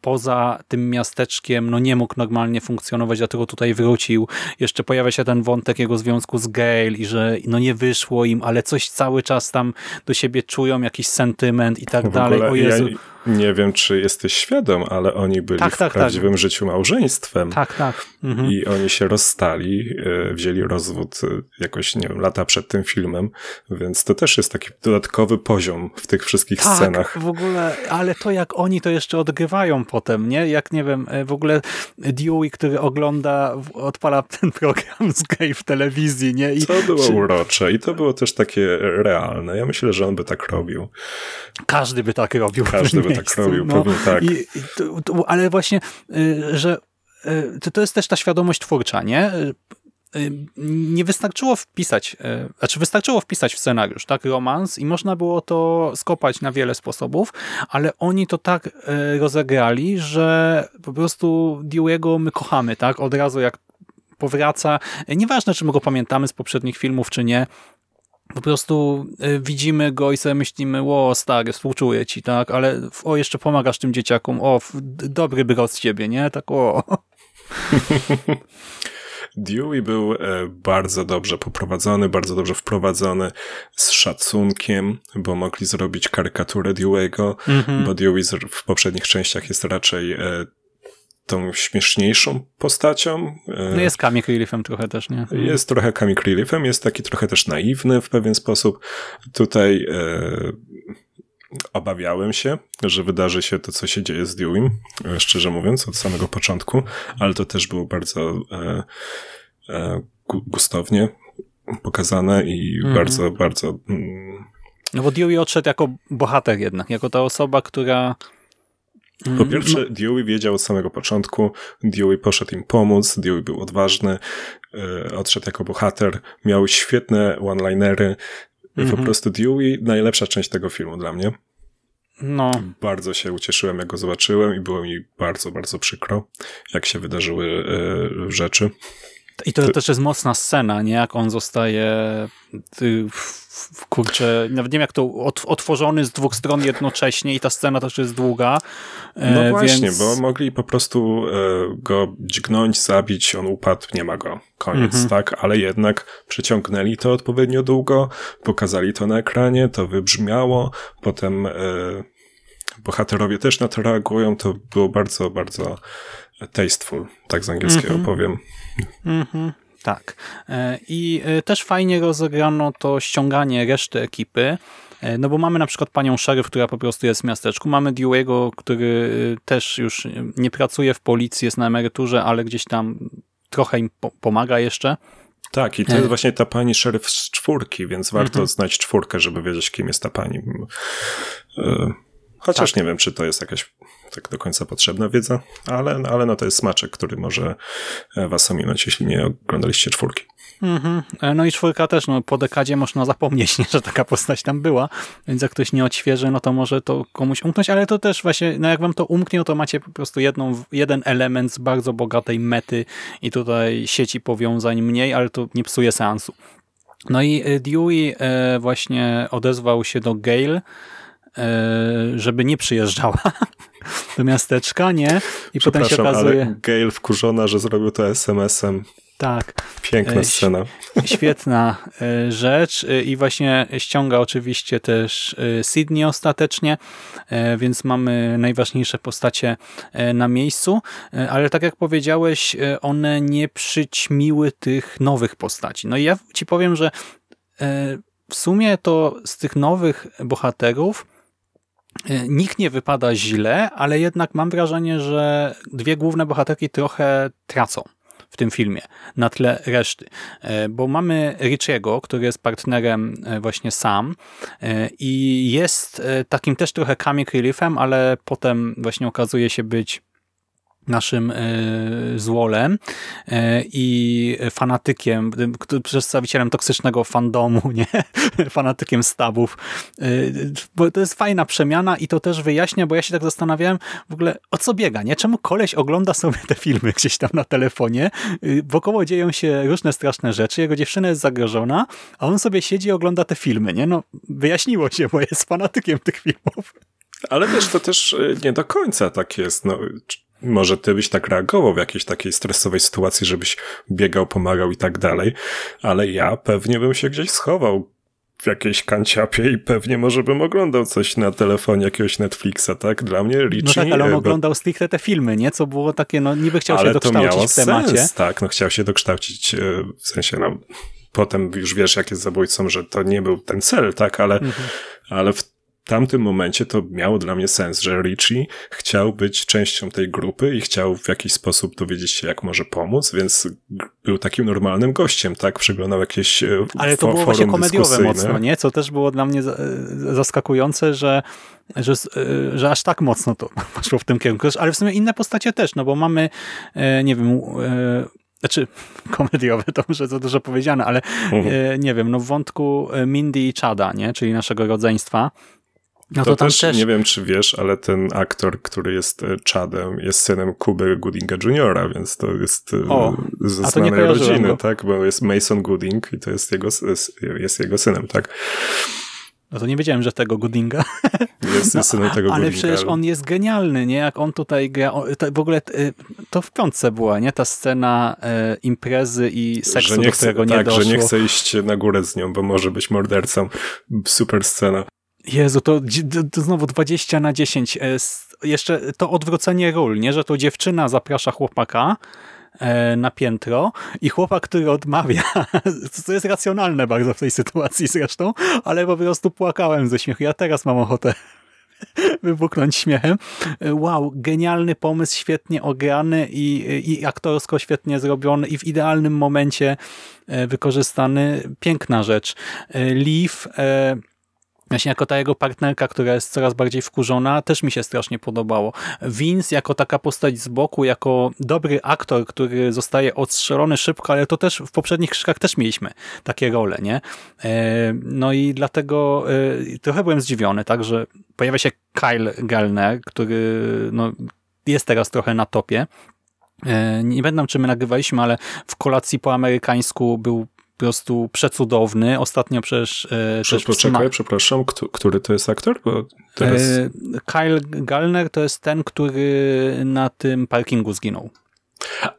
poza tym miasteczkiem no nie mógł normalnie funkcjonować, dlatego tutaj wrócił. Jeszcze pojawia się ten wątek jego związku z Gail i że no nie wyszło im, ale coś cały czas tam do siebie czują, jakiś sentyment i tak dalej. O Jezu. Ja nie wiem, czy jesteś świadom, ale oni byli Tak, w tak, tak. prawdziwym życiu małżeństwem. Tak, tak. Mhm. I oni się rozstali, e, wzięli rozwód e, jakoś, nie wiem, lata przed tym filmem, więc to też jest taki dodatkowy poziom w tych wszystkich Tak, scenach. w ogóle, ale to jak oni to jeszcze odgrywają potem, nie? Jak, nie wiem, e, w ogóle Dewey, który ogląda, odpala (laughs) ten program z gay w telewizji, nie? I To było czy- urocze i to było też takie realne. Ja myślę, że on by tak robił. Każdy by tak robił. Każdy (laughs) tym tak robił, no. pewnie tak. I, to, to, ale właśnie, y, że y, to, to jest też ta świadomość twórcza, nie? Y, Nie wystarczyło wpisać, znaczy wystarczyło wpisać w scenariusz, tak, romans i można było to skopać na wiele sposobów, ale oni to tak rozegrali, że po prostu Dewey'ego my kochamy, tak, od razu jak powraca. Nieważne, czy my go pamiętamy z poprzednich filmów, czy nie. Po prostu y, widzimy go i sobie myślimy, o stary, współczuję ci, tak, ale o, jeszcze pomagasz tym dzieciakom, o, dobry brat z ciebie, nie? Tak, o. (laughs) Dewey był e, bardzo dobrze poprowadzony, bardzo dobrze wprowadzony, z szacunkiem, bo mogli zrobić karykaturę Dewey'ego, mm-hmm. bo Dewey w poprzednich częściach jest raczej e, tą śmieszniejszą postacią. No jest comic reliefem trochę też, nie? Jest trochę comic reliefem, jest taki trochę też naiwny w pewien sposób. Tutaj e, obawiałem się, że wydarzy się to, co się dzieje z Dewey'm, e, szczerze mówiąc, od samego początku, ale to też było bardzo e, e, gustownie pokazane i mm. bardzo, bardzo... Mm, no bo Dewey odszedł jako bohater jednak, jako ta osoba, która po pierwsze, no. Dewey wiedział od samego początku, Dewey poszedł im pomóc, Dewey był odważny, e, odszedł jako bohater, miał świetne one-linery. Po mhm. prostu Dewey, najlepsza część tego filmu dla mnie. No. Bardzo się ucieszyłem, jak go zobaczyłem i było mi bardzo, bardzo przykro, jak się wydarzyły e, rzeczy. I to, to też jest mocna scena, nie? Jak on zostaje kurczę, nawet nie wiem jak to otworzony z dwóch stron jednocześnie i ta scena też jest długa. No e, właśnie, więc... bo mogli po prostu e, go dźgnąć, zabić, on upadł, nie ma go. Koniec, mhm. tak? Ale jednak przeciągnęli to odpowiednio długo, pokazali to na ekranie, to wybrzmiało, potem e, bohaterowie też na to reagują, to było bardzo, bardzo tasteful, tak z angielskiego mhm. powiem. Mhm. Tak. E, I e, też fajnie rozegrano to ściąganie reszty ekipy, e, no bo mamy na przykład panią szeryf, która po prostu jest w miasteczku. Mamy Dewey'ego, który też już nie pracuje w policji, jest na emeryturze, ale gdzieś tam trochę im pomaga jeszcze. Tak, i to jest właśnie ta pani szeryf z czwórki, więc warto mhm. znać czwórkę, żeby wiedzieć, kim jest ta pani. Chociaż tak. nie wiem, czy to jest jakaś tak do końca potrzebna wiedza, ale, ale no to jest smaczek, który może e, was ominąć, jeśli nie oglądaliście czwórki. Mm -hmm. No i czwórka też, no po dekadzie można zapomnieć, nie, że taka postać tam była, więc jak ktoś nie odświeży, no to może to komuś umknąć, ale to też właśnie, no jak wam to umknie, no to macie po prostu jedną, jeden element z bardzo bogatej mety i tutaj sieci powiązań mniej, ale to nie psuje seansu. No i e, Dewey właśnie odezwał się do Gale, żeby nie przyjeżdżała (laughs) do miasteczka, nie? I potem się okazuje... ale Gail wkurzona, że zrobił to SMS-em. Tak. Piękna e, scena. Świetna e, rzecz e, i właśnie ściąga oczywiście też Sydney ostatecznie, więc mamy najważniejsze postacie na miejscu, ale tak jak powiedziałeś, one nie przyćmiły tych nowych postaci. No i ja ci powiem, że w sumie to z tych nowych bohaterów E, nikt nie wypada źle, ale jednak mam wrażenie, że dwie główne bohaterki trochę tracą w tym filmie na tle reszty. E, bo mamy Richiego, który jest partnerem e, właśnie sam i jest takim też trochę comic reliefem, ale potem właśnie okazuje się być naszym e, złolem e, i fanatykiem, przedstawicielem toksycznego fandomu, (laughs) nie? fanatykiem stabów. E, bo to jest fajna przemiana i to też wyjaśnia, bo ja się tak zastanawiałem w ogóle o co biega, nie? Czemu koleś ogląda sobie te filmy gdzieś tam na telefonie, wokoło dzieją się różne straszne rzeczy, jego dziewczyna jest zagrożona, a on sobie siedzi i ogląda te filmy, nie? No, wyjaśniło się, bo jest fanatykiem tych filmów. Ale też to też nie do końca tak jest. No, może ty byś tak reagował w jakiejś takiej stresowej sytuacji, żebyś biegał, pomagał i tak dalej, ale ja pewnie bym się gdzieś schował w jakiejś kanciapie i pewnie może bym oglądał coś na telefonie jakiegoś Netflixa, tak? Dla mnie Richie... No tak, ale on oglądał stricte te filmy, nie? Co było takie, no niby chciał ale się dokształcić w temacie. Sens, tak, no chciał się dokształcić, e, w sensie, no potem już wiesz, jak jest zabójcą, że to nie był ten cel, tak? Ale, mhm. ale w tamtym momencie to miało dla mnie sens, że Richie chciał być częścią tej grupy i chciał w jakiś sposób dowiedzieć się, jak może pomóc, więc był takim normalnym gościem, tak? Przeglądał jakieś e, Ale to było właśnie komediowe mocno, nie? Co też było dla mnie zaskakujące, że że, e, że aż tak mocno to (laughs) poszło w tym kierunku. Ale w sumie inne postacie też, no bo mamy, e, nie wiem, znaczy (laughs) komediowe to może za dużo powiedziane, ale mhm. nie wiem, no w wątku Mindy i Chada, nie? czyli naszego rodzeństwa, No to, to tam też, też- nie wiem, czy wiesz, ale ten aktor, który jest e, Chadem, jest synem Kuby Goodinga Jr., więc to jest e, O, ze znanej rodziny, go. tak? Bo jest Mason Gooding i to jest jego, jest jego synem, tak? No to nie wiedziałem, że tego Goodinga. (laughs) Jest synem tego No, Ale Goodinga. przecież on jest genialny, nie? Jak on tutaj gra. To w ogóle y, to w piątce była, nie? Ta scena e, imprezy i seksu, że nie do chce, którego nie tak, doszło. że nie chce iść na górę z nią, bo może być mordercą. Super scena. Jezu, to, to, znowu 20 na 10. E, Jeszcze to odwrócenie ról, nie? Że to dziewczyna zaprasza chłopaka e, na piętro i chłopak, który odmawia, (laughs) co jest racjonalne bardzo w tej sytuacji zresztą, ale po prostu płakałem ze śmiechu. Ja teraz mam ochotę (laughs) wybuchnąć śmiechem. E, Wow, genialny pomysł, świetnie ograny i, i aktorsko świetnie zrobiony i w idealnym momencie wykorzystany. Piękna rzecz. Leaf Właśnie jako ta jego partnerka, która jest coraz bardziej wkurzona, też mi się strasznie podobało. Vince jako taka postać z boku, jako dobry aktor, który zostaje odstrzelony szybko, ale to też w poprzednich krzyżkach też mieliśmy takie role, nie? E, No i dlatego e, trochę byłem zdziwiony, tak, że pojawia się Kyle Gallner, który no, jest teraz trochę na topie. E, Nie pamiętam, czy my nagrywaliśmy, ale w kolacji po amerykańsku był po prostu przecudowny. Ostatnio przecież... e, Prze- Poczekaj, przepraszam, któ- który to jest aktor? Teraz... E, Kyle Gallner to jest ten, który na tym parkingu zginął.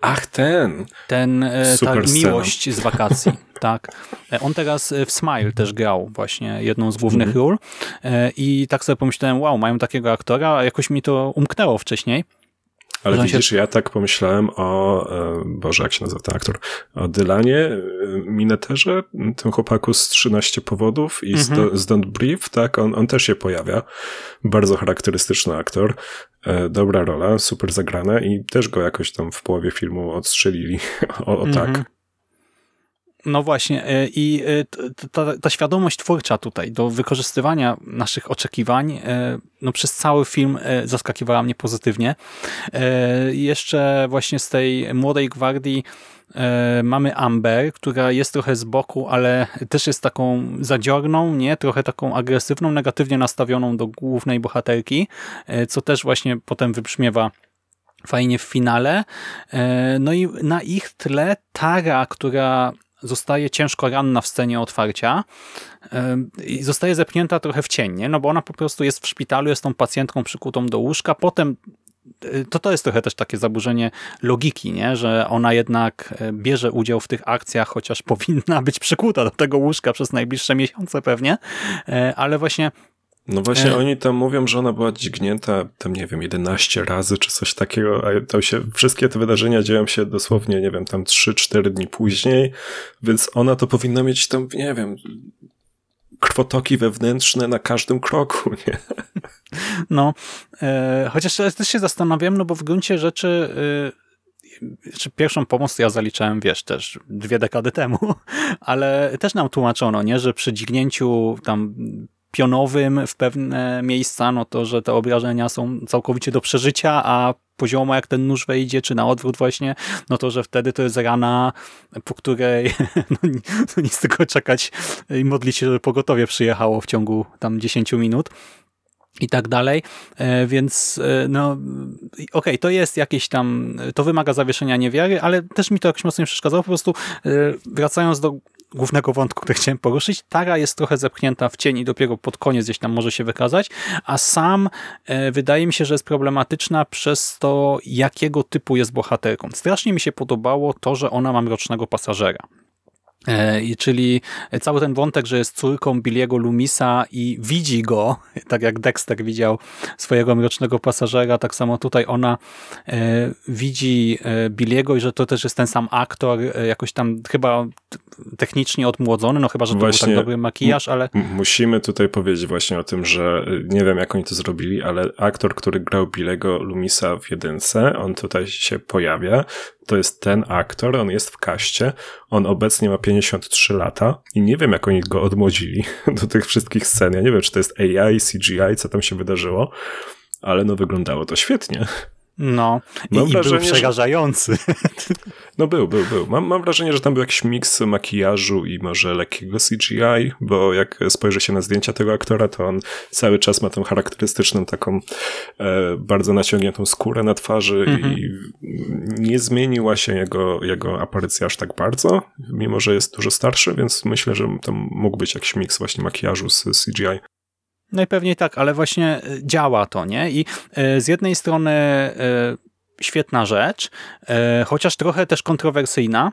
Ach, ten! Ten, e, tak, scena. miłość z wakacji, (laughs) tak. E, On teraz e, w Smile też grał właśnie jedną z głównych Mhm. ról E, i tak sobie pomyślałem, wow, mają takiego aktora, a jakoś mi to umknęło wcześniej. Ale że on się- widzisz, ja tak pomyślałem o, e, Boże, jak się nazywa ten aktor, o Dylanie, e, Mineterze, tym chłopaku z 13 powodów i z, Mhm. do, z Don't Breathe, tak, on, on też się pojawia. Bardzo charakterystyczny aktor, e, dobra rola, super zagrane i też go jakoś tam w połowie filmu odstrzelili. (laughs) o, o Mhm. tak. No właśnie e, i e, ta, ta świadomość twórcza tutaj do wykorzystywania naszych oczekiwań e, no przez cały film zaskakiwała mnie pozytywnie. Jeszcze właśnie z tej młodej gwardii mamy Amber, która jest trochę z boku, ale też jest taką zadziorną, nie? Trochę taką agresywną, negatywnie nastawioną do głównej bohaterki, co też właśnie potem wybrzmiewa fajnie w finale. No i na ich tle Tara, która zostaje ciężko ranna w scenie otwarcia i zostaje zepchnięta trochę w cień, nie? no bo ona po prostu jest w szpitalu, jest tą pacjentką przykutą do łóżka, potem e, to to jest trochę też takie zaburzenie logiki, nie? że ona jednak e, bierze udział w tych akcjach, chociaż (laughs) powinna być przykuta do tego łóżka przez najbliższe miesiące pewnie, E, ale właśnie No właśnie, E. oni tam mówią, że ona była dźgnięta tam, nie wiem, 11 razy czy coś takiego, a tam się, wszystkie te wydarzenia dzieją się dosłownie, nie wiem, tam 3-4 dni później, więc ona to powinna mieć tam, nie wiem, krwotoki wewnętrzne na każdym kroku, (laughs) nie? No, e, chociaż też się zastanawiam, no bo w gruncie rzeczy e, czy pierwszą pomoc ja zaliczałem, wiesz, też dwie dekady temu, (laughs) ale też nam tłumaczono, nie, że przy dźgnięciu tam pionowym w pewne miejsca, no to, że te obrażenia są całkowicie do przeżycia, a poziomo jak ten nóż wejdzie, czy na odwrót właśnie, no to, że wtedy to jest rana, po której (laughs) no, no nic tylko czekać i modlić się, żeby pogotowie przyjechało w ciągu tam 10 minut i tak dalej, E, więc e, no okej, to jest jakieś tam, to wymaga zawieszenia niewiary, ale też mi to jakoś mocno nie przeszkadzało, po prostu e, wracając do głównego wątku, który chciałem poruszyć, Tara jest trochę zepchnięta w cień i dopiero pod koniec gdzieś tam może się wykazać, a sam e, wydaje mi się, że jest problematyczna przez to, jakiego typu jest bohaterką. Strasznie mi się podobało to, że ona ma mrocznego pasażera. E, i Czyli cały ten wątek, że jest córką Billiego Lumisa i widzi go, (laughs) tak jak Dexter widział swojego mrocznego pasażera, tak samo tutaj ona e, widzi e, Billiego i że to też jest ten sam aktor, jakoś tam chyba technicznie odmłodzony, no chyba, że to był Właśnie. tak dobry makijaż, ale Musimy tutaj powiedzieć właśnie o tym, że nie wiem jak oni to zrobili, ale aktor, który grał Billego Lumisa w jedynce, on tutaj się pojawia. To jest ten aktor, on jest w kaście, on obecnie ma 53 lata i nie wiem jak oni go odmłodzili (laughs) do tych wszystkich scen. Ja nie wiem, czy to jest AI, CGI, co tam się wydarzyło, ale no wyglądało to świetnie. No, i, mam i wrażenie, był przerażający. Że... (laughs) No był, był, był. Mam, mam wrażenie, że tam był jakiś miks makijażu i może lekkiego CGI, bo jak spojrzy się na zdjęcia tego aktora, to on cały czas ma tą charakterystyczną taką e, bardzo naciągniętą skórę na twarzy mhm. i nie zmieniła się jego, jego aparycja aż tak bardzo, mimo że jest dużo starszy, więc myślę, że tam mógł być jakiś miks właśnie makijażu z CGI. Najpewniej tak, ale właśnie e, działa to, nie? I e, z jednej strony e, świetna rzecz, chociaż trochę też kontrowersyjna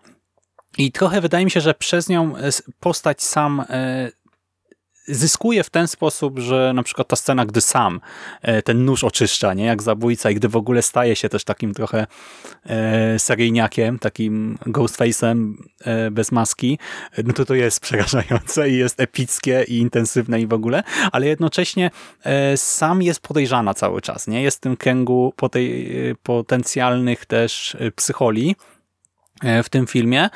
i trochę wydaje mi się, że przez nią postać sam zyskuje w ten sposób, że na przykład ta scena, gdy sam e, ten nóż oczyszcza, nie jak zabójca i gdy w ogóle staje się też takim trochę e, seryjniakiem, takim ghostface'em e, bez maski, no to to jest (laughs) przerażające i jest epickie i intensywne i w ogóle, ale jednocześnie e, sam jest podejrzana cały czas, nie? Jest w tym kręgu potej, potencjalnych też e, psycholi e, w tym filmie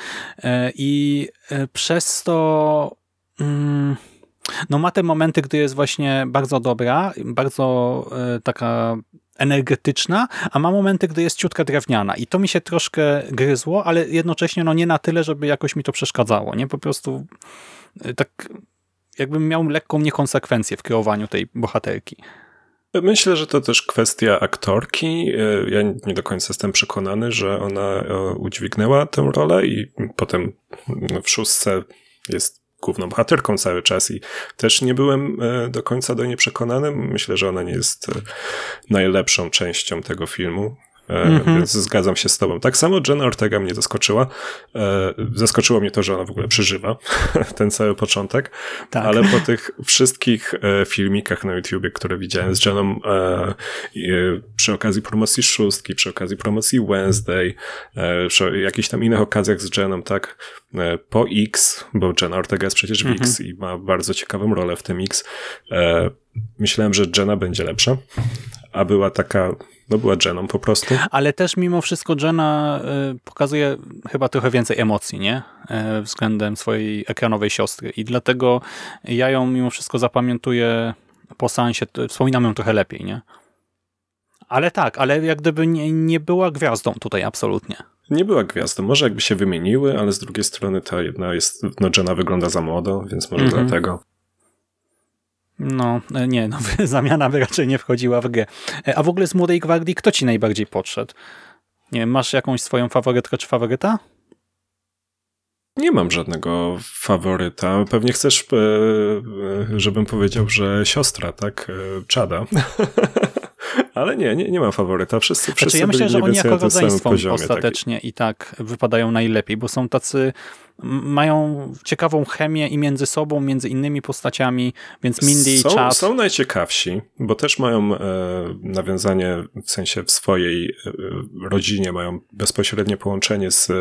i przez to mm, no ma te momenty, gdy jest właśnie bardzo dobra, bardzo e, taka energetyczna, a ma momenty, gdy jest ciutka drewniana i to mi się troszkę gryzło, ale jednocześnie no nie na tyle, żeby jakoś mi to przeszkadzało, nie? Po prostu e, tak jakbym miał lekką niekonsekwencję w kreowaniu tej bohaterki. Myślę, że to też kwestia aktorki. E, ja nie do końca jestem przekonany, że ona udźwignęła tę rolę i potem w szóstce jest główną bohaterką cały czas i też nie byłem e, do końca do niej przekonany. Myślę, że ona nie jest e, najlepszą częścią tego filmu. Mm -hmm. Więc zgadzam się z tobą. Tak samo Jenna Ortega mnie zaskoczyła. E, zaskoczyło mnie to, że ona w ogóle przeżywa (laughs) ten cały początek. Tak. Ale po tych wszystkich e, filmikach na YouTubie, które widziałem z Jenną przy okazji promocji szóstki, przy okazji promocji Wednesday, przy jakichś tam innych okazjach z Jenną, tak, po X, bo Jenna Ortega jest przecież w -hmm. X i ma bardzo ciekawą rolę w tym X. Myślałem, że Jenna będzie lepsza, a była taka no była Jeną po prostu. Ale też mimo wszystko Jenna y, pokazuje chyba trochę więcej emocji, nie? Y, względem swojej ekranowej siostry i dlatego ja ją mimo wszystko zapamiętuję po seansie, wspominam ją trochę lepiej, nie? Ale tak, ale jak gdyby nie, nie była gwiazdą tutaj absolutnie. Nie była gwiazdą. Może jakby się wymieniły, ale z drugiej strony ta jedna jest, no Jenna wygląda za młodo, więc może mm -hmm. dlatego. No, e, nie, no, (laughs) zamiana by raczej nie wchodziła w grę. E, a w ogóle z Młodej Gwardii kto ci najbardziej podszedł? Nie wiem, masz jakąś swoją faworytkę czy faworyta? Nie mam żadnego faworyta. Pewnie chcesz, e, żebym powiedział, że siostra, tak? Czada. (laughs) Ale nie, nie, nie mam faworyta. Wszyscy, znaczy, wszyscy ja myślę, że oni jako rodzeństwo ostatecznie tak. i tak wypadają najlepiej, bo są tacy mają ciekawą chemię i między sobą, między innymi postaciami, więc Mindy są, i Chad... Są najciekawsi, bo też mają e, nawiązanie, w sensie w swojej e, rodzinie mają bezpośrednie połączenie z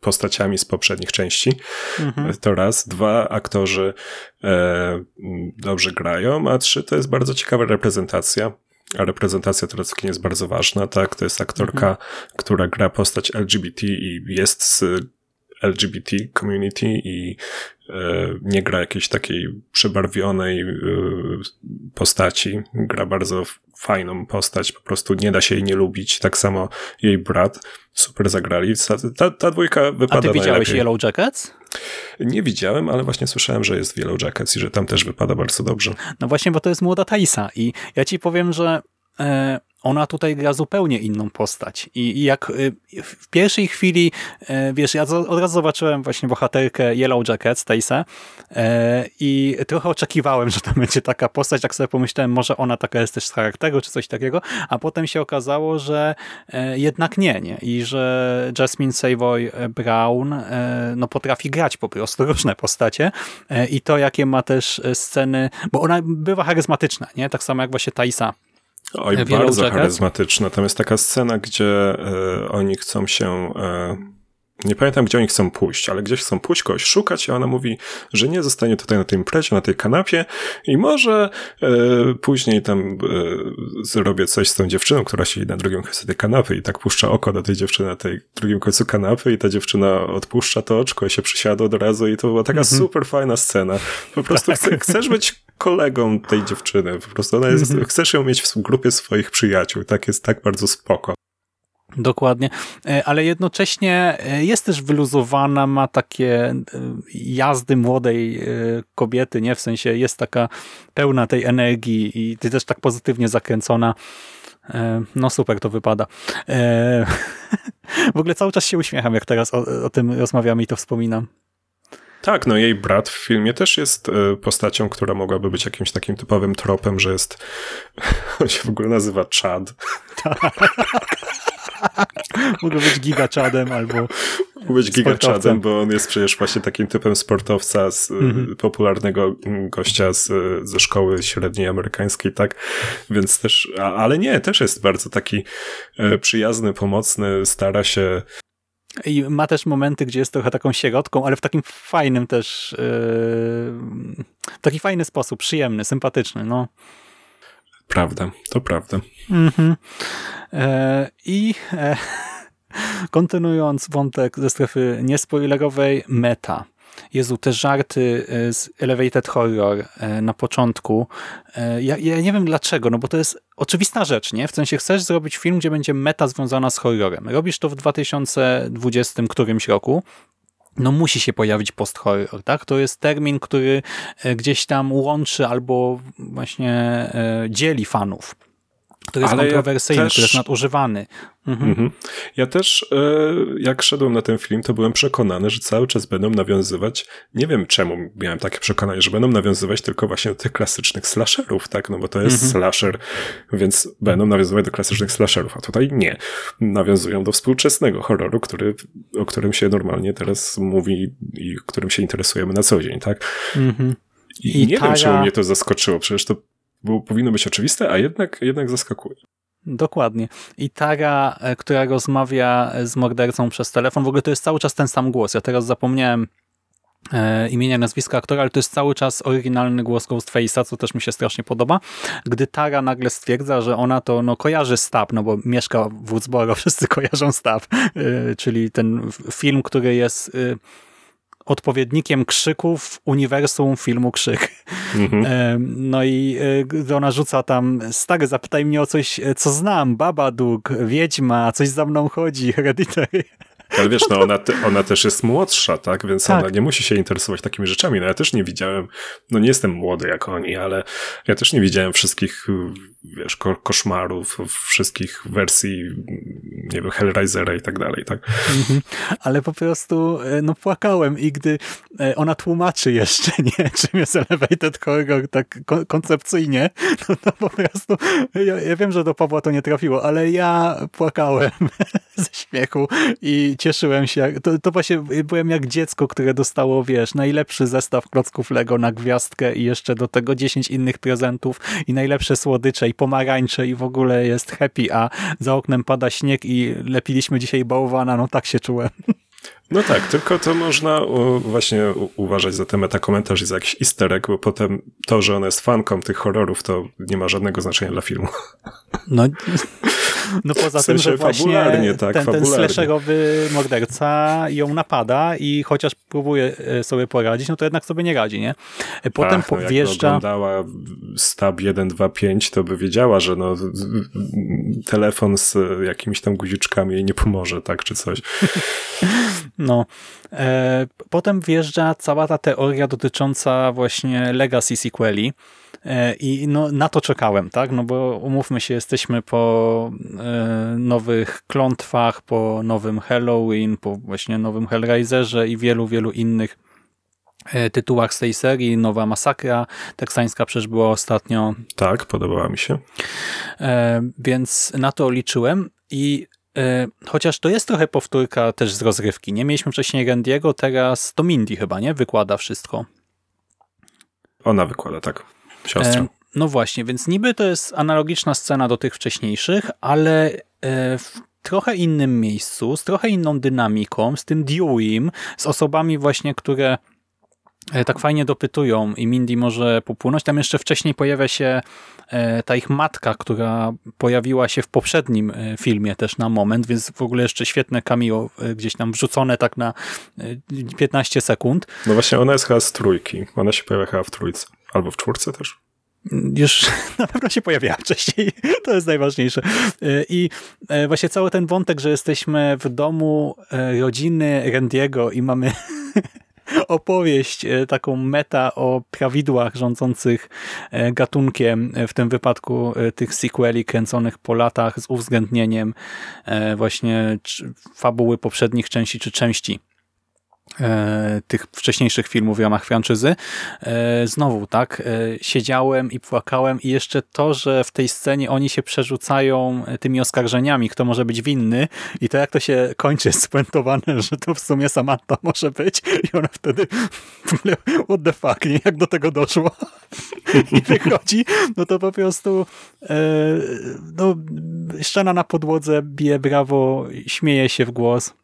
postaciami z poprzednich części. Mhm. To raz. Dwa, aktorzy e, dobrze grają, a trzy, to jest bardzo ciekawa reprezentacja. A reprezentacja teraz w kinie jest bardzo ważna, tak? To jest aktorka, mhm. która gra postać LGBT i jest z LGBT community i e, nie gra jakiejś takiej przebarwionej e, postaci. Gra bardzo fajną postać, po prostu nie da się jej nie lubić. Tak samo jej brat super zagrali. Ta, ta dwójka wypada A ty widziałeś najlepiej. Yellow Jackets? Nie widziałem, ale właśnie słyszałem, że jest w Yellow Jackets i że tam też wypada bardzo dobrze. No właśnie, bo to jest młoda Thaisa i ja ci powiem, że e, ona tutaj gra zupełnie inną postać. I, jak y, w pierwszej chwili, e, wiesz, ja od razu zobaczyłem właśnie bohaterkę Yellow Jacket, Stace'a e, i trochę oczekiwałem, (laughs) że to będzie taka postać, tak sobie pomyślałem, może ona taka jest też z charakteru, czy coś takiego, a potem się okazało, że e, jednak nie, nie. I że Jasmine Savoy Brown no, potrafi grać po prostu różne postacie i to, jakie ma też sceny, bo ona bywa charyzmatyczna, nie? Tak samo jak właśnie Taisa Oj, bardzo charyzmatyczna. Tam jest taka scena, gdzie y, oni chcą się y, nie pamiętam, gdzie oni chcą pójść, ale gdzieś chcą pójść, kogoś szukać i ona mówi, że nie zostanie tutaj na tej imprezie, na tej kanapie i może e, później tam e, zrobię coś z tą dziewczyną, która siedzi na drugim końcu tej kanapy i tak puszcza oko do tej dziewczyny na tej drugim końcu kanapy i ta dziewczyna odpuszcza to oczko i się przysiada od razu i to była taka mhm. super fajna scena. Po prostu tak. chce, chcesz być kolegą tej dziewczyny, po prostu ona jest, mhm. chcesz ją mieć w grupie swoich przyjaciół, tak jest tak bardzo spoko. Dokładnie, e, ale jednocześnie e, jest też wyluzowana, ma takie e, jazdy młodej kobiety, nie? W sensie jest taka pełna tej energii i ty też tak pozytywnie zakręcona. No super to wypada. (laughs) W ogóle cały czas się uśmiecham, jak teraz o, o tym rozmawiamy i to wspominam. Tak, no jej brat w filmie też jest postacią, która mogłaby być jakimś takim typowym tropem, że jest, (laughs) on się w ogóle nazywa Chad. Tak. (laughs) Mógł być gigaczadem albo Mógł być gigaczadem, bo on jest przecież właśnie takim typem sportowca, z, mm-hmm. popularnego gościa z, ze szkoły średniej amerykańskiej, tak? Więc też, a, ale nie, też jest bardzo taki e, przyjazny, pomocny, stara się i ma też momenty, gdzie jest trochę taką sierotką, ale w takim fajnym też, yy, taki fajny sposób, przyjemny, sympatyczny, no. Prawda, to prawda. Mhm. E, I e, (laughs) kontynuując wątek ze strefy niespoilerowej, meta. Jezu, te żarty e, z Elevated Horror e, na początku. E, ja, ja, nie wiem dlaczego, no bo to jest oczywista rzecz, nie? W sensie chcesz zrobić film, gdzie będzie meta związana z horrorem. Robisz to w 2020 którymś roku, no musi się pojawić post-horror, tak? To jest termin, który e, gdzieś tam łączy albo właśnie e, dzieli fanów który jest Ale kontrowersyjny, ja też... który jest nadużywany. Mhm. Mhm. Ja też, e, jak szedłem na ten film, to byłem przekonany, że cały czas będą nawiązywać, nie wiem czemu miałem takie przekonanie, że będą nawiązywać tylko właśnie do tych klasycznych slasherów, tak? No bo to jest mhm. slasher, więc będą nawiązywać do klasycznych slasherów, a tutaj nie. Nawiązują do współczesnego horroru, który, o którym się normalnie teraz mówi i którym się interesujemy na co dzień, tak? Mhm. I, I nie wiem, czy mnie to zaskoczyło, przecież to bo powinno być oczywiste, a jednak, jednak zaskakuje. Dokładnie. I Tara, e, która rozmawia z mordercą przez telefon, w ogóle to jest cały czas ten sam głos. Ja teraz zapomniałem e, imienia, nazwiska aktora, ale to jest cały czas oryginalny głos Ghostface'a, co też mi się strasznie podoba. Gdy Tara nagle stwierdza, że ona to no, kojarzy Stab, no bo mieszka w Woodsboro, (laughs) wszyscy kojarzą Stab, e, czyli ten film, który jest odpowiednikiem krzyków w uniwersum filmu Krzyk. Mhm. (laughs) No i e, ona rzuca tam, stary, zapytaj mnie o coś, e, co znam, Babadook, Wiedźma, coś za mną chodzi, (laughs) Hereditary. Ale wiesz, no ona, te, ona też jest młodsza, tak? Więc tak. ona nie musi się interesować takimi rzeczami. No ja też nie widziałem, no nie jestem młody jak oni, ale ja też nie widziałem wszystkich, wiesz, ko koszmarów, wszystkich wersji, nie wiem, Hellraisera i tak dalej, tak? Mhm. Ale po prostu, e, no płakałem i gdy e, ona tłumaczy jeszcze, (laughs) nie, czym jest Elevated Horror tak koncepcyjnie, (laughs) no to po prostu, ja, ja wiem, że do Pawła to nie trafiło, ale ja płakałem (laughs) (laughs) ze śmiechu i cieszyłem się. To, to właśnie byłem jak dziecko, które dostało, wiesz, najlepszy zestaw klocków Lego na gwiazdkę i jeszcze do tego 10 innych prezentów i najlepsze słodycze i pomarańcze i w ogóle jest happy, a za oknem pada śnieg i lepiliśmy dzisiaj bałwana, no tak się czułem. No tak, tylko to można właśnie uważać za ten metakomentarz i za jakiś easter egg, bo potem to, że ona jest fanką tych horrorów, to nie ma żadnego znaczenia dla filmu. No, (laughs) no poza w sensie tym, że właśnie tak, ten, ten slasherowy morderca ją napada i chociaż próbuje e, sobie poradzić, no to jednak sobie nie radzi, nie? E, potem Ach, no wjeżdża... Jak oglądała Stab 125, to by wiedziała, że no telefon z jakimiś tam guziczkami jej nie pomoże, tak, czy coś. (laughs) No. E, potem wjeżdża cała ta teoria dotycząca właśnie legacy sequeli, I no, na to czekałem, tak? No bo umówmy się, jesteśmy po e, nowych klątwach, po nowym Halloween, po właśnie nowym Hellraiserze i wielu, wielu innych e, tytułach z tej serii. Nowa Masakra teksańska przecież była ostatnio. Tak, podobała mi się. Więc na to liczyłem i chociaż to jest trochę powtórka też z rozrywki. Nie mieliśmy wcześniej Randiego, teraz to Mindy chyba, nie? Wykłada wszystko. Ona wykłada, tak siostra. E, no właśnie, więc niby to jest analogiczna scena do tych wcześniejszych, ale e, w trochę innym miejscu, z trochę inną dynamiką, z tym Dewey'im, z osobami właśnie, które e, tak fajnie dopytują i Mindy może popłynąć. Tam jeszcze wcześniej pojawia się ta ich matka, która pojawiła się w poprzednim filmie też na moment, więc w ogóle jeszcze świetne cameo gdzieś tam wrzucone tak na 15 sekund. No właśnie, ona jest chyba z trójki. Ona się pojawia chyba w trójce. Albo w czwórce też już (laughs) na pewno się pojawiała wcześniej. To jest najważniejsze. I e, właśnie cały ten wątek, że jesteśmy w domu e, rodziny Randiego i mamy (laughs) opowieść, e, taką meta o prawidłach rządzących gatunkiem, w tym wypadku tych sequeli kręconych po latach z uwzględnieniem właśnie fabuły poprzednich części czy części E, tych wcześniejszych filmów w ramach franczyzy. E, znowu, tak, e, siedziałem i płakałem i jeszcze to, że w tej scenie oni się przerzucają tymi oskarżeniami, kto może być winny i to jak to się kończy spuentowane, (laughs) że to w sumie Samantha może być i ona wtedy w ogóle what the fuck, nie? jak do tego doszło (laughs) i wychodzi, no to po prostu no, szczena na podłodze bije brawo, śmieje się w głos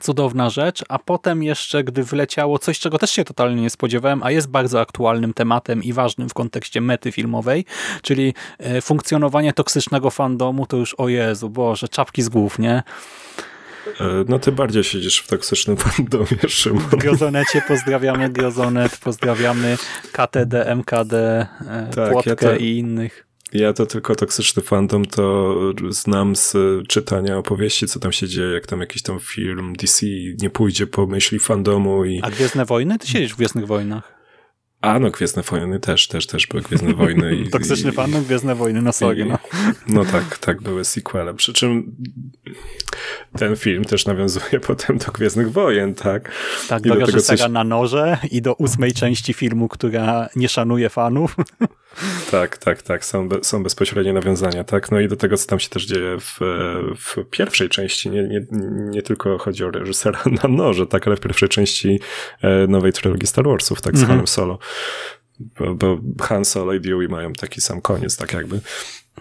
cudowna rzecz, a potem jeszcze, gdy wleciało coś, czego też się totalnie nie spodziewałem, a jest bardzo aktualnym tematem i ważnym w kontekście mety filmowej, czyli e, funkcjonowanie toksycznego fandomu, to już o Jezu, Boże, czapki z głów, nie? E, no ty bardziej siedzisz w toksycznym (laughs) fandomie, Szymon. W Grozonecie pozdrawiamy Grozonet, pozdrawiamy KTD, MKD, e, tak, Płotkę ja i innych. Ja to tylko toksyczny fandom to znam z czytania opowieści, co tam się dzieje, jak tam jakiś tam film DC nie pójdzie po myśli fandomu i... A Gwiezdne Wojny? Ty siedzisz w Gwiezdnych Wojnach. A, no Gwiezdne Wojny też, też, też były Gwiezdne Wojny. I, (laughs) Toksyczny i, fandom, Gwiezdne Wojny, na sobie, no. No tak, tak, były sequele. Przy czym ten film też nawiązuje (laughs) potem do Gwiezdnych Wojen, tak? Tak, I do, do reżysera coś... na noże i do ósmej części filmu, która nie szanuje fanów. (laughs) Tak, tak, tak, są, be, są bezpośrednie nawiązania, tak? No i do tego, co tam się też dzieje w, w pierwszej części, nie, nie, nie tylko chodzi o reżysera (laughs) na noże, tak, ale w pierwszej części e, nowej trylogii Star Warsów, tak, z mhm. Hanem Solo. Bo, bo Han Solo i Dewey mają taki sam koniec, tak jakby.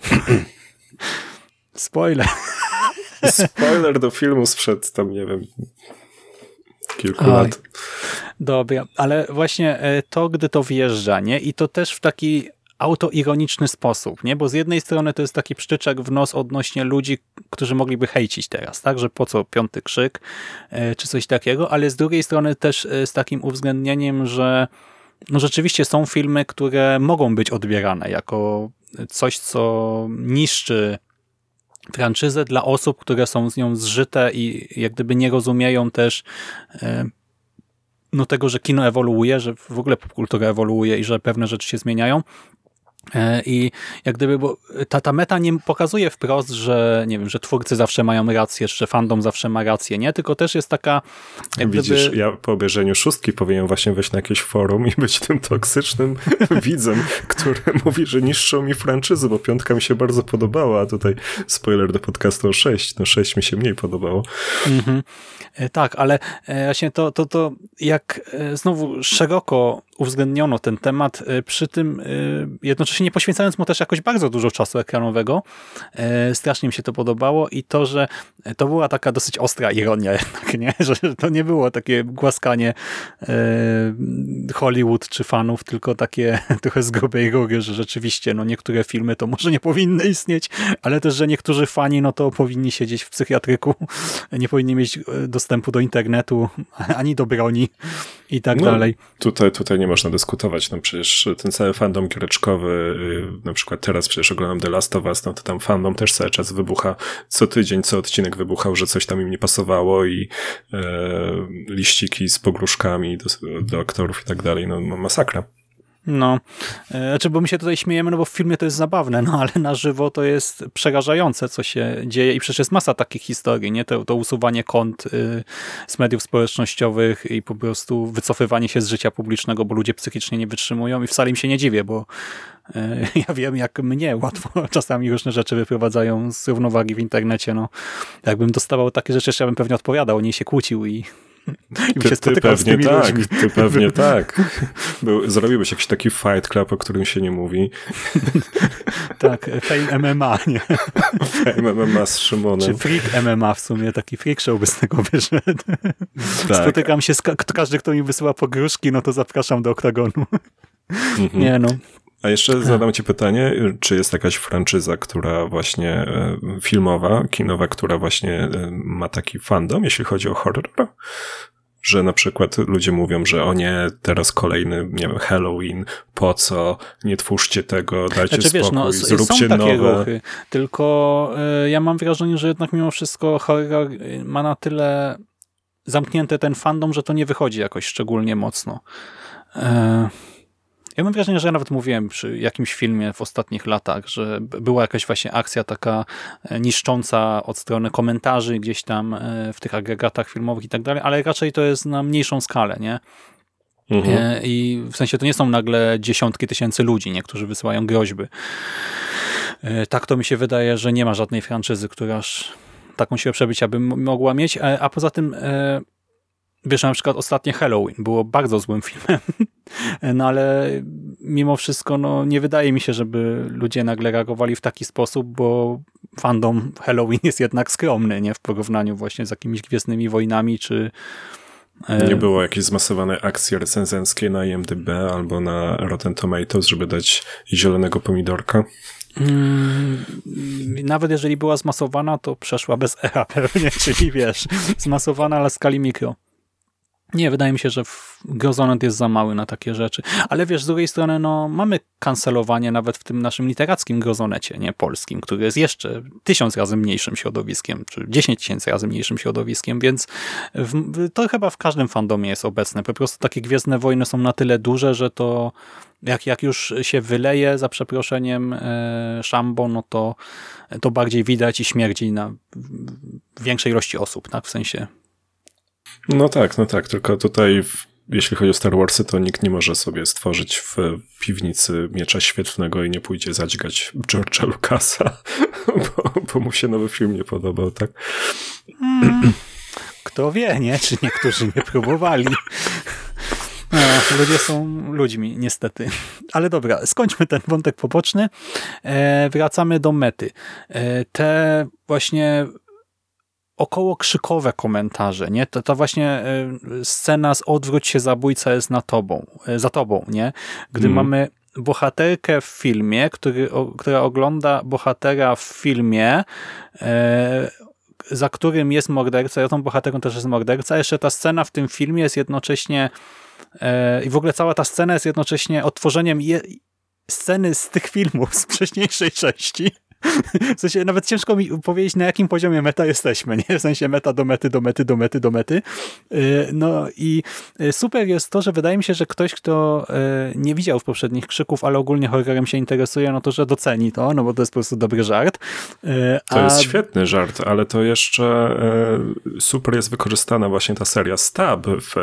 (clears throat) Spoiler. Spoiler do filmu sprzed tam, nie wiem, kilku Oj. lat. Dobra, ale właśnie e, to, gdy to wjeżdża, nie? I to też w taki autoironiczny sposób, nie? Bo z jednej strony to jest taki pszczyczek w nos odnośnie ludzi, którzy mogliby hejcić teraz, tak? Że po co piąty krzyk, e, czy coś takiego, ale z drugiej strony też e, z takim uwzględnieniem, że no rzeczywiście są filmy, które mogą być odbierane jako coś, co niszczy franczyzę dla osób, które są z nią zżyte i jak gdyby nie rozumieją też e, no tego, że kino ewoluuje, że w ogóle popkultura ewoluuje i że pewne rzeczy się zmieniają I jak gdyby, bo ta, ta meta nie pokazuje wprost, że nie wiem, że twórcy zawsze mają rację, że fandom zawsze ma rację, nie? Tylko też jest taka... Widzisz, gdyby... ja po obejrzeniu szóstki powinienem właśnie wejść na jakieś forum i być tym toksycznym (laughs) widzem, który (laughs) mówi, że niszczą mi franczyzy, bo piątka mi się bardzo podobała, a tutaj spoiler do podcastu o 6, no 6 mi się mniej podobało. Mhm. E, tak, ale e, właśnie to, to, to jak znowu szeroko uwzględniono ten temat, przy tym jednocześnie nie poświęcając mu też jakoś bardzo dużo czasu ekranowego. E, strasznie mi się to podobało i to, że to była taka dosyć ostra ironia jednak, nie? (laughs) że to nie było takie głaskanie e, Hollywood czy fanów, tylko takie (laughs) trochę z grubej rury, że rzeczywiście no niektóre filmy to może nie powinny istnieć, ale też, że niektórzy fani no to powinni siedzieć w psychiatryku, (laughs) nie powinni mieć e, dostępu do internetu, ani do broni i tak no, dalej. Tutaj, tutaj nie można dyskutować, no przecież ten cały fandom giereczkowy na przykład teraz przecież oglądam The Last of Us, no to tam fandom też cały czas wybucha, co tydzień, co odcinek wybuchał, że coś tam im nie pasowało i e, liściki z pogróżkami do, do aktorów i tak dalej, no masakra. No, e, znaczy, bo my się tutaj śmiejemy, no bo w filmie to jest zabawne, no ale na żywo to jest przerażające, co się dzieje i przecież jest masa takich historii, nie? To, to usuwanie kont y, z mediów społecznościowych i po prostu wycofywanie się z życia publicznego, bo ludzie psychicznie nie wytrzymują i wcale im się nie dziwię, bo y, (laughs) ja wiem, jak mnie łatwo (laughs) czasami różne rzeczy wyprowadzają z równowagi w internecie, no. Jakbym dostawał takie rzeczy, ja bym pewnie odpowiadał, nie się kłócił i I ty, się ty pewnie tak, ludźmi. ty pewnie (laughs) tak. Był, zrobiłbyś jakiś taki fight club, o którym się nie mówi. (laughs) tak, Fame MMA, nie? Fame MMA z Szymonem. Czy Freak MMA w sumie, taki freak show by z tego wyszedł. Tak. Spotykam się z ka każdy, kto mi wysyła pogróżki, no to zapraszam do oktagonu. Mhm. Nie no. A jeszcze zadam ci pytanie, czy jest jakaś franczyza, która właśnie e, filmowa, kinowa, która właśnie e, ma taki fandom, jeśli chodzi o horror? Że na przykład ludzie mówią, że o nie, teraz kolejny, nie wiem, Halloween, po co, nie twórzcie tego, dajcie znaczy, spokój, wiesz, no, zróbcie są takie nowe. Ruchy, tylko y, ja mam wrażenie, że jednak mimo wszystko horror ma na tyle zamknięty ten fandom, że to nie wychodzi jakoś szczególnie mocno. Y ja mam wrażenie, że ja nawet mówiłem przy jakimś filmie w ostatnich latach, że była jakaś właśnie akcja taka e, niszcząca od strony komentarzy gdzieś tam e, w tych agregatach filmowych i tak dalej, ale raczej to jest na mniejszą skalę, nie? Mhm. E, I w sensie to nie są nagle dziesiątki tysięcy ludzi, niektórzy wysyłają groźby. Tak to mi się wydaje, że nie ma żadnej franczyzy, która taką siłę przebycia by mogła mieć, a poza tym Wiesz, na przykład ostatnie Halloween było bardzo złym filmem, (laughs) no ale mimo wszystko no, nie wydaje mi się, żeby ludzie nagle reagowali w taki sposób, bo fandom Halloween jest jednak skromny, nie w porównaniu właśnie z jakimiś Gwiezdnymi Wojnami, czy... E, nie było jakiejś zmasowanej akcji recenzenckiej na IMDb albo na Rotten Tomatoes, żeby dać zielonego pomidorka? Hmm, nawet jeżeli była zmasowana, to przeszła bez echa pewnie, (laughs) czyli wiesz, zmasowana, ale w skali mikro. Nie, wydaje mi się, że Grozonet jest za mały na takie rzeczy. Ale wiesz, z drugiej strony no, mamy kancelowanie nawet w tym naszym literackim Grozonecie, nie polskim, który jest jeszcze tysiąc razy mniejszym środowiskiem, czy dziesięć tysięcy razy mniejszym środowiskiem, więc w, to chyba w każdym fandomie jest obecne. Po prostu takie Gwiezdne Wojny są na tyle duże, że to jak, jak już się wyleje, za przeproszeniem, e, szambo, no to, to bardziej widać i śmierdzi na większej ilości osób, tak? W sensie no tak, no tak, tylko tutaj w, jeśli chodzi o Star Warsy, to nikt nie może sobie stworzyć w piwnicy miecza świetlnego i nie pójdzie zadźgać George'a Lucasa, (laughs) bo, bo mu się nowy film nie podobał, tak? Hmm. Kto wie, nie? Czy niektórzy nie próbowali. No, ludzie są ludźmi, niestety. Ale dobra, skończmy ten wątek poboczny. E, wracamy do mety. E, te właśnie około krzykowe komentarze, nie? To, to właśnie e, scena z odwróć się zabójca jest na tobą, e, za tobą, nie? Gdy mm. mamy bohaterkę w filmie, który, która ogląda bohatera w filmie, e, za którym jest morderca, ja tą bohaterą też jest morderca, jeszcze ta scena w tym filmie jest jednocześnie e, i w ogóle cała ta scena jest jednocześnie otworzeniem je, sceny z tych filmów z wcześniejszej części, w sensie nawet ciężko mi powiedzieć, na jakim poziomie meta jesteśmy, nie? W sensie meta do mety, do mety, do mety, do mety. Y, no i y, super jest to, że wydaje mi się, że ktoś, kto y, nie widział w poprzednich krzyków, ale ogólnie horrorem się interesuje, no to, że doceni to, no bo to jest po prostu dobry żart. A... To jest świetny żart, ale to jeszcze super jest wykorzystana właśnie ta seria stab w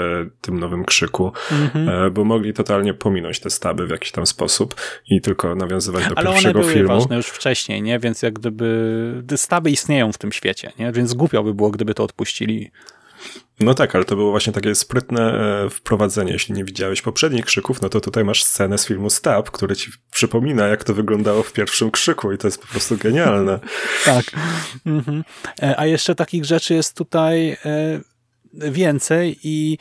tym nowym krzyku, mhm. bo mogli totalnie pominąć te staby w jakiś tam sposób i tylko nawiązywać do ale pierwszego one były filmu. ważne już wcześniej, nie? Nie? Więc jak gdyby staby istnieją w tym świecie, nie? Więc głupio by było, gdyby to odpuścili. No tak, ale to było właśnie takie sprytne e, wprowadzenie. Jeśli nie widziałeś poprzednich krzyków, no to tutaj masz scenę z filmu Stab, który ci przypomina, jak to wyglądało w pierwszym krzyku i to jest po prostu genialne. (laughs) tak. Mhm. E, a jeszcze takich rzeczy jest tutaj e, więcej i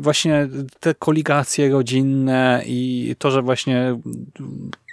właśnie te koligacje rodzinne i to, że właśnie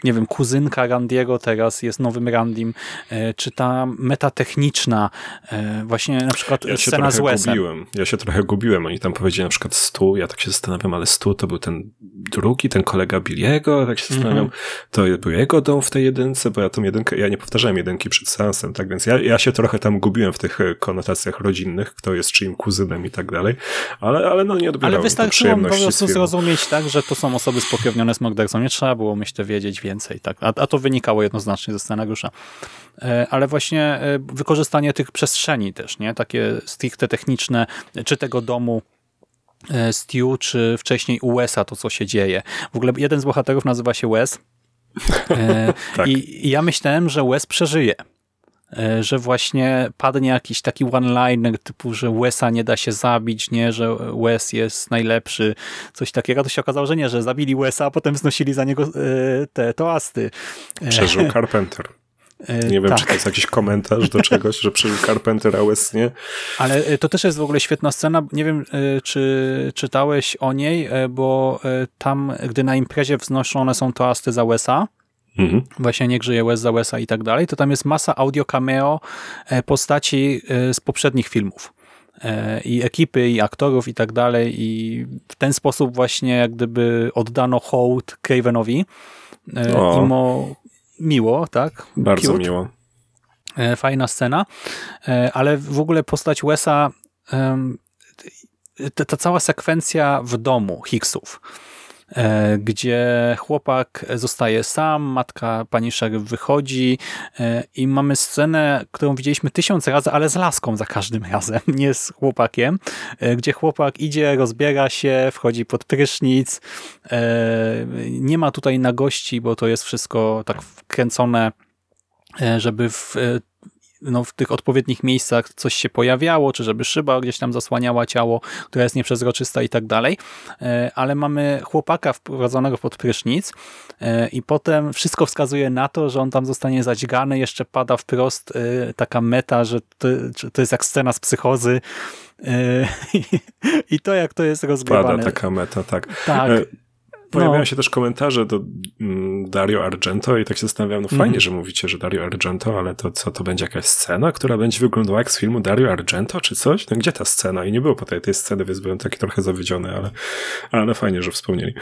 nie wiem, kuzynka Randiego teraz jest nowym Randim, e, czy ta metatechniczna, e, właśnie na przykład ja scena z Wesem. Gubiłem. Ja się trochę gubiłem. Oni tam powiedzieli na przykład Stu, ja tak się zastanawiam, ale Stu to był ten drugi, ten kolega Billiego, tak się zastanawiam, mm -hmm. to był jego dom w tej jedynce, bo ja tą jedynkę, ja nie powtarzałem jedynki przed seansem, tak więc ja, ja się trochę tam gubiłem w tych e, konotacjach rodzinnych, kto jest czyim kuzynem i tak dalej, ale, ale no nie odbierałem Ale wystarczyło po prostu zrozumieć tak, że to są osoby spokrewnione z Mordercą. Nie trzeba było, myślę, wiedzieć więcej. Tak? A, a to wynikało jednoznacznie ze scenariusza. E, ale właśnie e, wykorzystanie tych przestrzeni też, nie? takie stricte techniczne, czy tego domu, e, Stu, czy wcześniej u Wesa to, co się dzieje. W ogóle jeden z bohaterów nazywa się Wes. (laughs) tak. I, I ja myślałem, że Wes przeżyje e, że właśnie padnie jakiś taki one-liner typu, że Wesa nie da się zabić, nie, że Wes jest najlepszy, coś takiego. To się okazało, że nie, że zabili Wesa, a potem wznosili za niego e, te toasty. Przeżył (laughs) Carpenter. Nie wiem, tak. czy to jest jakiś komentarz do czegoś, że przeżył Carpenter, a Wes nie. Ale to też jest w ogóle świetna scena. Nie wiem, czy czytałeś o niej, bo tam, gdy na imprezie wznoszone są toasty za Wesa, Mhm. Właśnie niech żyje Wes za Wesa i tak dalej, to tam jest masa audio cameo postaci z poprzednich filmów i ekipy, i aktorów i tak dalej i w ten sposób właśnie jak gdyby oddano hołd Cravenowi o. mimo miło, tak? Bardzo Cute. miło. Fajna scena, ale w ogóle postać Wesa ta, ta cała sekwencja w domu Hicksów E, gdzie chłopak zostaje sam, matka pani szeryf wychodzi e, i mamy scenę, którą widzieliśmy tysiąc razy, ale z laską za każdym razem, (laughs) nie z chłopakiem, e, gdzie chłopak idzie, rozbiera się, wchodzi pod prysznic, nie ma tutaj nagości, bo to jest wszystko tak wkręcone żeby w no, w tych odpowiednich miejscach coś się pojawiało, czy żeby szyba gdzieś tam zasłaniała ciało, która jest nieprzezroczysta i tak dalej. E, ale mamy chłopaka wprowadzonego pod prysznic e, i potem wszystko wskazuje na to, że on tam zostanie zadźgany, jeszcze pada wprost e, taka meta, że to, to jest jak scena z psychozy, (laughs) i to jak to jest rozgrywane. Pada taka meta, tak. Tak. Pojawiają no. się też komentarze do mm, Dario Argento i tak się zastanawiam, no fajnie, mm. że mówicie, że Dario Argento, ale to co, to będzie jakaś scena, która będzie wyglądała jak z filmu Dario Argento, czy coś? No gdzie ta scena? I nie było po tej, tej sceny, więc byłem taki trochę zawiedziony, ale, ale fajnie, że wspomnieli.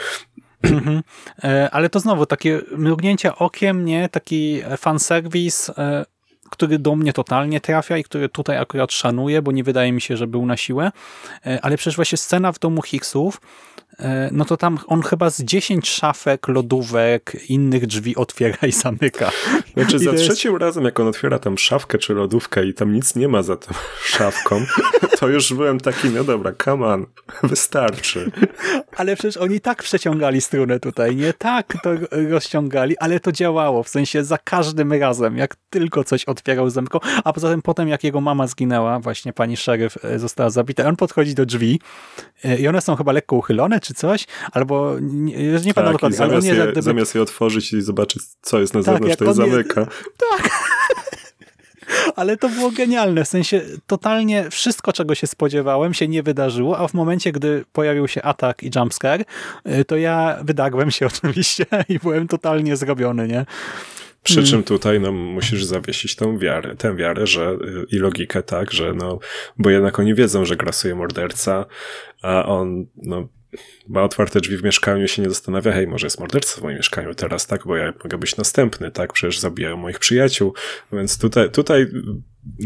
Mhm. E, ale to znowu takie mrugnięcia okiem, nie? Taki fanserwis, e, który do mnie totalnie trafia i który tutaj akurat szanuję, bo nie wydaje mi się, że był na siłę. E, ale przecież właśnie scena w domu Hicksów, no to tam on chyba z 10 szafek, lodówek, innych drzwi otwiera i zamyka. Znaczy I za jest... trzecim razem, jak on otwiera tam szafkę czy lodówkę i tam nic nie ma za tą (laughs) szafką, to już byłem taki, no dobra, come on, wystarczy. Ale przecież oni tak przeciągali strunę tutaj, nie tak to rozciągali, ale to działało, w sensie za każdym razem, jak tylko coś otwierał, zamykał, a poza tym potem, jak jego mama zginęła, właśnie pani szeryf e, została zabita, on podchodzi do drzwi e, i one są chyba lekko uchylone, czy coś, albo nie, nie pamiętam tak, dokładnie. Zamiast, nie, je, gdyby... zamiast je otworzyć i zobaczyć, co jest na tak, zewnątrz, to je zamyka. Tak. (laughs) Ale to było genialne, w sensie totalnie wszystko, czego się spodziewałem, się nie wydarzyło, a w momencie, gdy pojawił się atak i jumpscare, y, to ja wydagłem się (laughs) oczywiście i byłem totalnie zrobiony, nie? Przy hmm. czym tutaj no, musisz zawiesić tą wiarę, tę wiarę, że y, i logikę tak, że no, bo jednak oni wiedzą, że grasuje morderca, a on no, ma otwarte drzwi w mieszkaniu i się nie zastanawia, hej, może jest morderca w moim mieszkaniu teraz, tak, bo ja mogę być następny, tak, przecież zabijają moich przyjaciół, więc tutaj, tutaj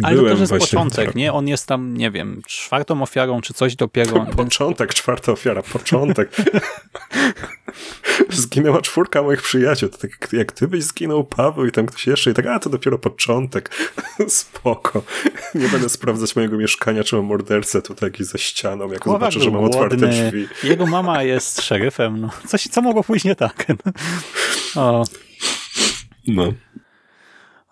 ale to też jest początek, nie? On jest tam, nie wiem, czwartą ofiarą, czy coś dopiero. (laughs) Początek, czwarta ofiara, początek. (laughs) Zginęła czwórka moich przyjaciół. To tak jak ty byś zginął, Paweł i tam ktoś jeszcze i tak, a to dopiero początek. (laughs) Spoko. Nie będę sprawdzać mojego mieszkania, czy mam mordercę tutaj jakiś za ścianą, jak zobaczę, że mam głodny. otwarte drzwi. Jego mama jest szeryfem, no. Coś, co mogło pójść nie tak. O. No.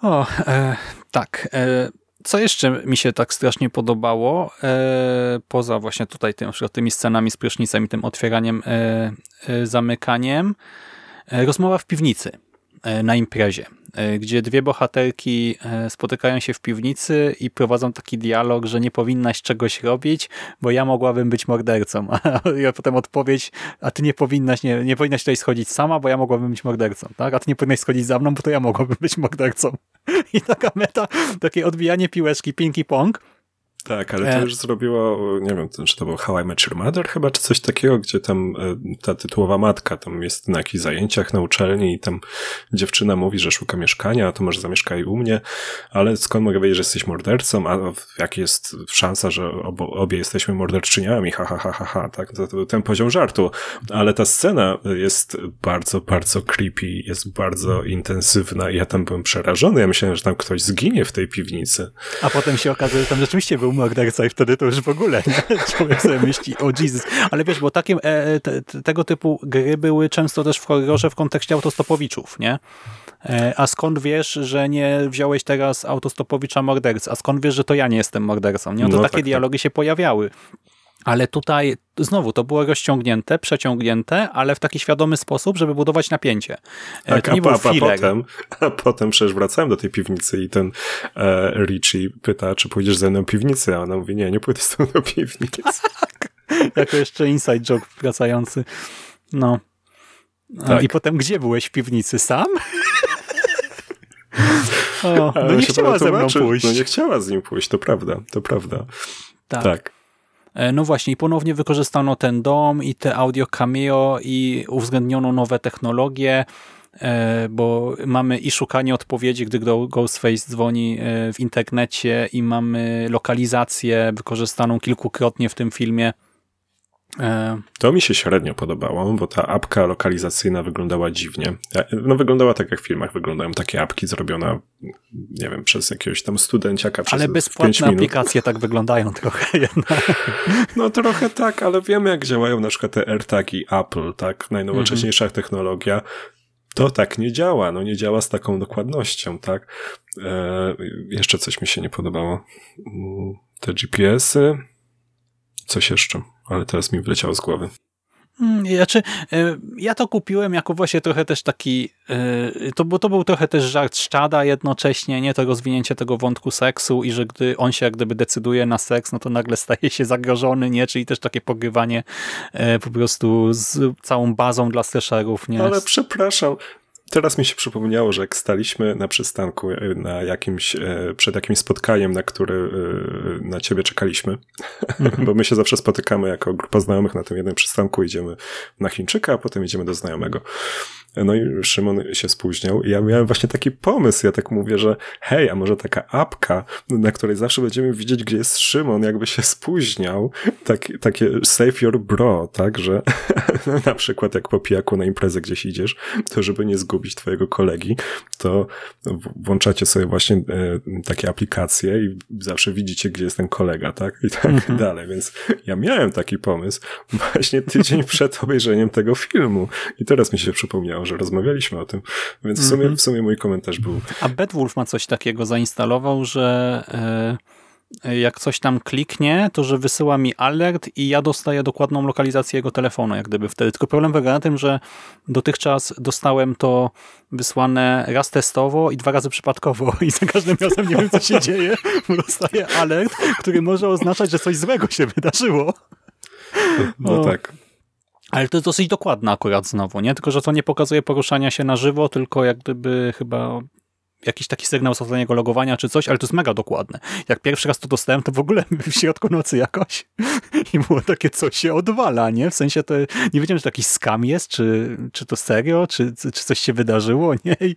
O, e, tak. E, co jeszcze mi się tak strasznie podobało, e, poza właśnie tutaj tym, tymi scenami z prysznicem i tym otwieraniem, e, zamykaniem, rozmowa w piwnicy na imprezie. E, gdzie dwie bohaterki e, spotykają się w piwnicy i prowadzą taki dialog, że nie powinnaś czegoś robić, bo ja mogłabym być mordercą. (laughs) A potem odpowiedź, a ty nie powinnaś, nie, nie powinnaś tutaj schodzić sama, bo ja mogłabym być mordercą, tak? A ty nie powinnaś schodzić za mną, bo to ja mogłabym być mordercą. (laughs) I taka meta, takie odbijanie piłeczki, pinky pong, tak, ale to e. już zrobiło, nie wiem, czy to był How I Met Your Mother chyba, czy coś takiego, gdzie tam e, ta tytułowa matka tam jest na jakichś zajęciach na uczelni i tam dziewczyna mówi, że szuka mieszkania, a to może zamieszkaj u mnie, ale skąd mogę wiedzieć, że jesteś mordercą, a jak jest szansa, że obo, obie jesteśmy morderczyniami, ha, ha, ha, ha, ha, tak, to, to ten poziom żartu, ale ta scena jest bardzo, bardzo creepy, jest bardzo intensywna i ja tam byłem przerażony, ja myślałem, że tam ktoś zginie w tej piwnicy. A potem się okazuje, że tam rzeczywiście był był morderca i wtedy to już w ogóle nie? (laughs) człowiek sobie myśli, o Jesus. Ale wiesz, bo takie, e, te, tego typu gry były często też w horrorze w kontekście autostopowiczów, nie? E, a skąd wiesz, że nie wziąłeś teraz autostopowicza mordercy? A skąd wiesz, że to ja nie jestem mordercą? Nie? No to No takie tak, tak. dialogi się pojawiały. Ale tutaj znowu to było rozciągnięte, przeciągnięte, ale w taki świadomy sposób, żeby budować napięcie. E, Tak, a, a, a potem, a potem przecież wracałem do tej piwnicy i ten e, Richie pyta, czy pójdziesz ze mną do piwnicy, a ona mówi, nie, nie pójdę z tobą do piwnicy. (laughs) Jako jeszcze inside joke wracający. No. A, Tak. I potem gdzie byłeś w piwnicy? Sam? (laughs) o, no nie chciała ze mną pójść. No nie chciała z nim pójść, to prawda, to prawda. tak. Tak. E, No właśnie, ponownie wykorzystano ten dom i te audio cameo i uwzględniono nowe technologie, e, bo mamy i szukanie odpowiedzi, gdy Ghostface dzwoni e, w internecie i mamy lokalizację wykorzystaną kilkukrotnie w tym filmie. E, To mi się średnio podobało, bo ta apka lokalizacyjna wyglądała dziwnie. No wyglądała tak jak w filmach wyglądają takie apki zrobione, nie wiem, przez jakiegoś tam studenciaka przez Ale bezpłatne aplikacje tak wyglądają (laughs) trochę jednak. No trochę tak, ale wiemy jak działają na przykład te AirTagi Apple, tak? Najnowocześniejsza Mhm. technologia. To tak nie działa, no nie działa z taką dokładnością, tak? E, jeszcze coś mi się nie podobało. Mm, Te GPS-y, coś jeszcze, ale teraz mi wleciało z głowy. Mm, Znaczy, e, ja to kupiłem jako właśnie trochę też taki, e, to, bo to był trochę też żart szczada jednocześnie, nie to rozwinięcie tego wątku seksu i że gdy on się jak gdyby decyduje na seks, no to nagle staje się zagrożony, nie? Czyli też takie pogrywanie e, po prostu z całą bazą dla slasherów, nie? Ale przepraszam. Teraz mi się przypomniało, że jak staliśmy na przystanku e, na jakimś, e, przed jakimś spotkaniem, na które na ciebie czekaliśmy, (laughs) bo my się zawsze spotykamy jako grupa znajomych na tym jednym przystanku, idziemy na Chińczyka, a potem idziemy do znajomego. No i Szymon się spóźniał i ja miałem właśnie taki pomysł, ja tak mówię, że hej, a może taka apka, na której zawsze będziemy widzieć, gdzie jest Szymon, jakby się spóźniał, tak, takie save your bro, tak, że (laughs) na przykład jak po pijaku na imprezę gdzieś idziesz, to żeby nie zgubić twojego kolegi, to włączacie sobie właśnie e, takie aplikacje i zawsze widzicie, gdzie jest ten kolega, tak, i tak dalej, więc ja miałem taki pomysł właśnie tydzień (laughs) przed obejrzeniem tego filmu. I teraz mi się przypomniało, że rozmawialiśmy o tym, więc w sumie, w sumie mój komentarz był A Bedwulf ma coś takiego zainstalował, że e, jak coś tam kliknie, to że wysyła mi alert i ja dostaję dokładną lokalizację jego telefonu, jak gdyby wtedy. Tylko problem polega na tym, że dotychczas dostałem to wysłane raz testowo i dwa razy przypadkowo (laughs) i za każdym razem nie wiem, co się dzieje, bo dostaję alert, który może oznaczać, że coś złego się wydarzyło. no O. tak, Ale to jest dosyć dokładne akurat znowu, nie? Tylko, że to nie pokazuje poruszania się na żywo, tylko jak gdyby chyba jakiś taki sygnał z ostatniego logowania czy coś, ale to jest mega dokładne. Jak pierwszy raz to dostałem, to w ogóle (laughs) w środku nocy jakoś (laughs) i było takie, co się odwala, nie? W sensie to, nie wiedziałem, czy to jakiś skam jest, czy, czy to serio, czy, czy coś się wydarzyło, (laughs) nie? I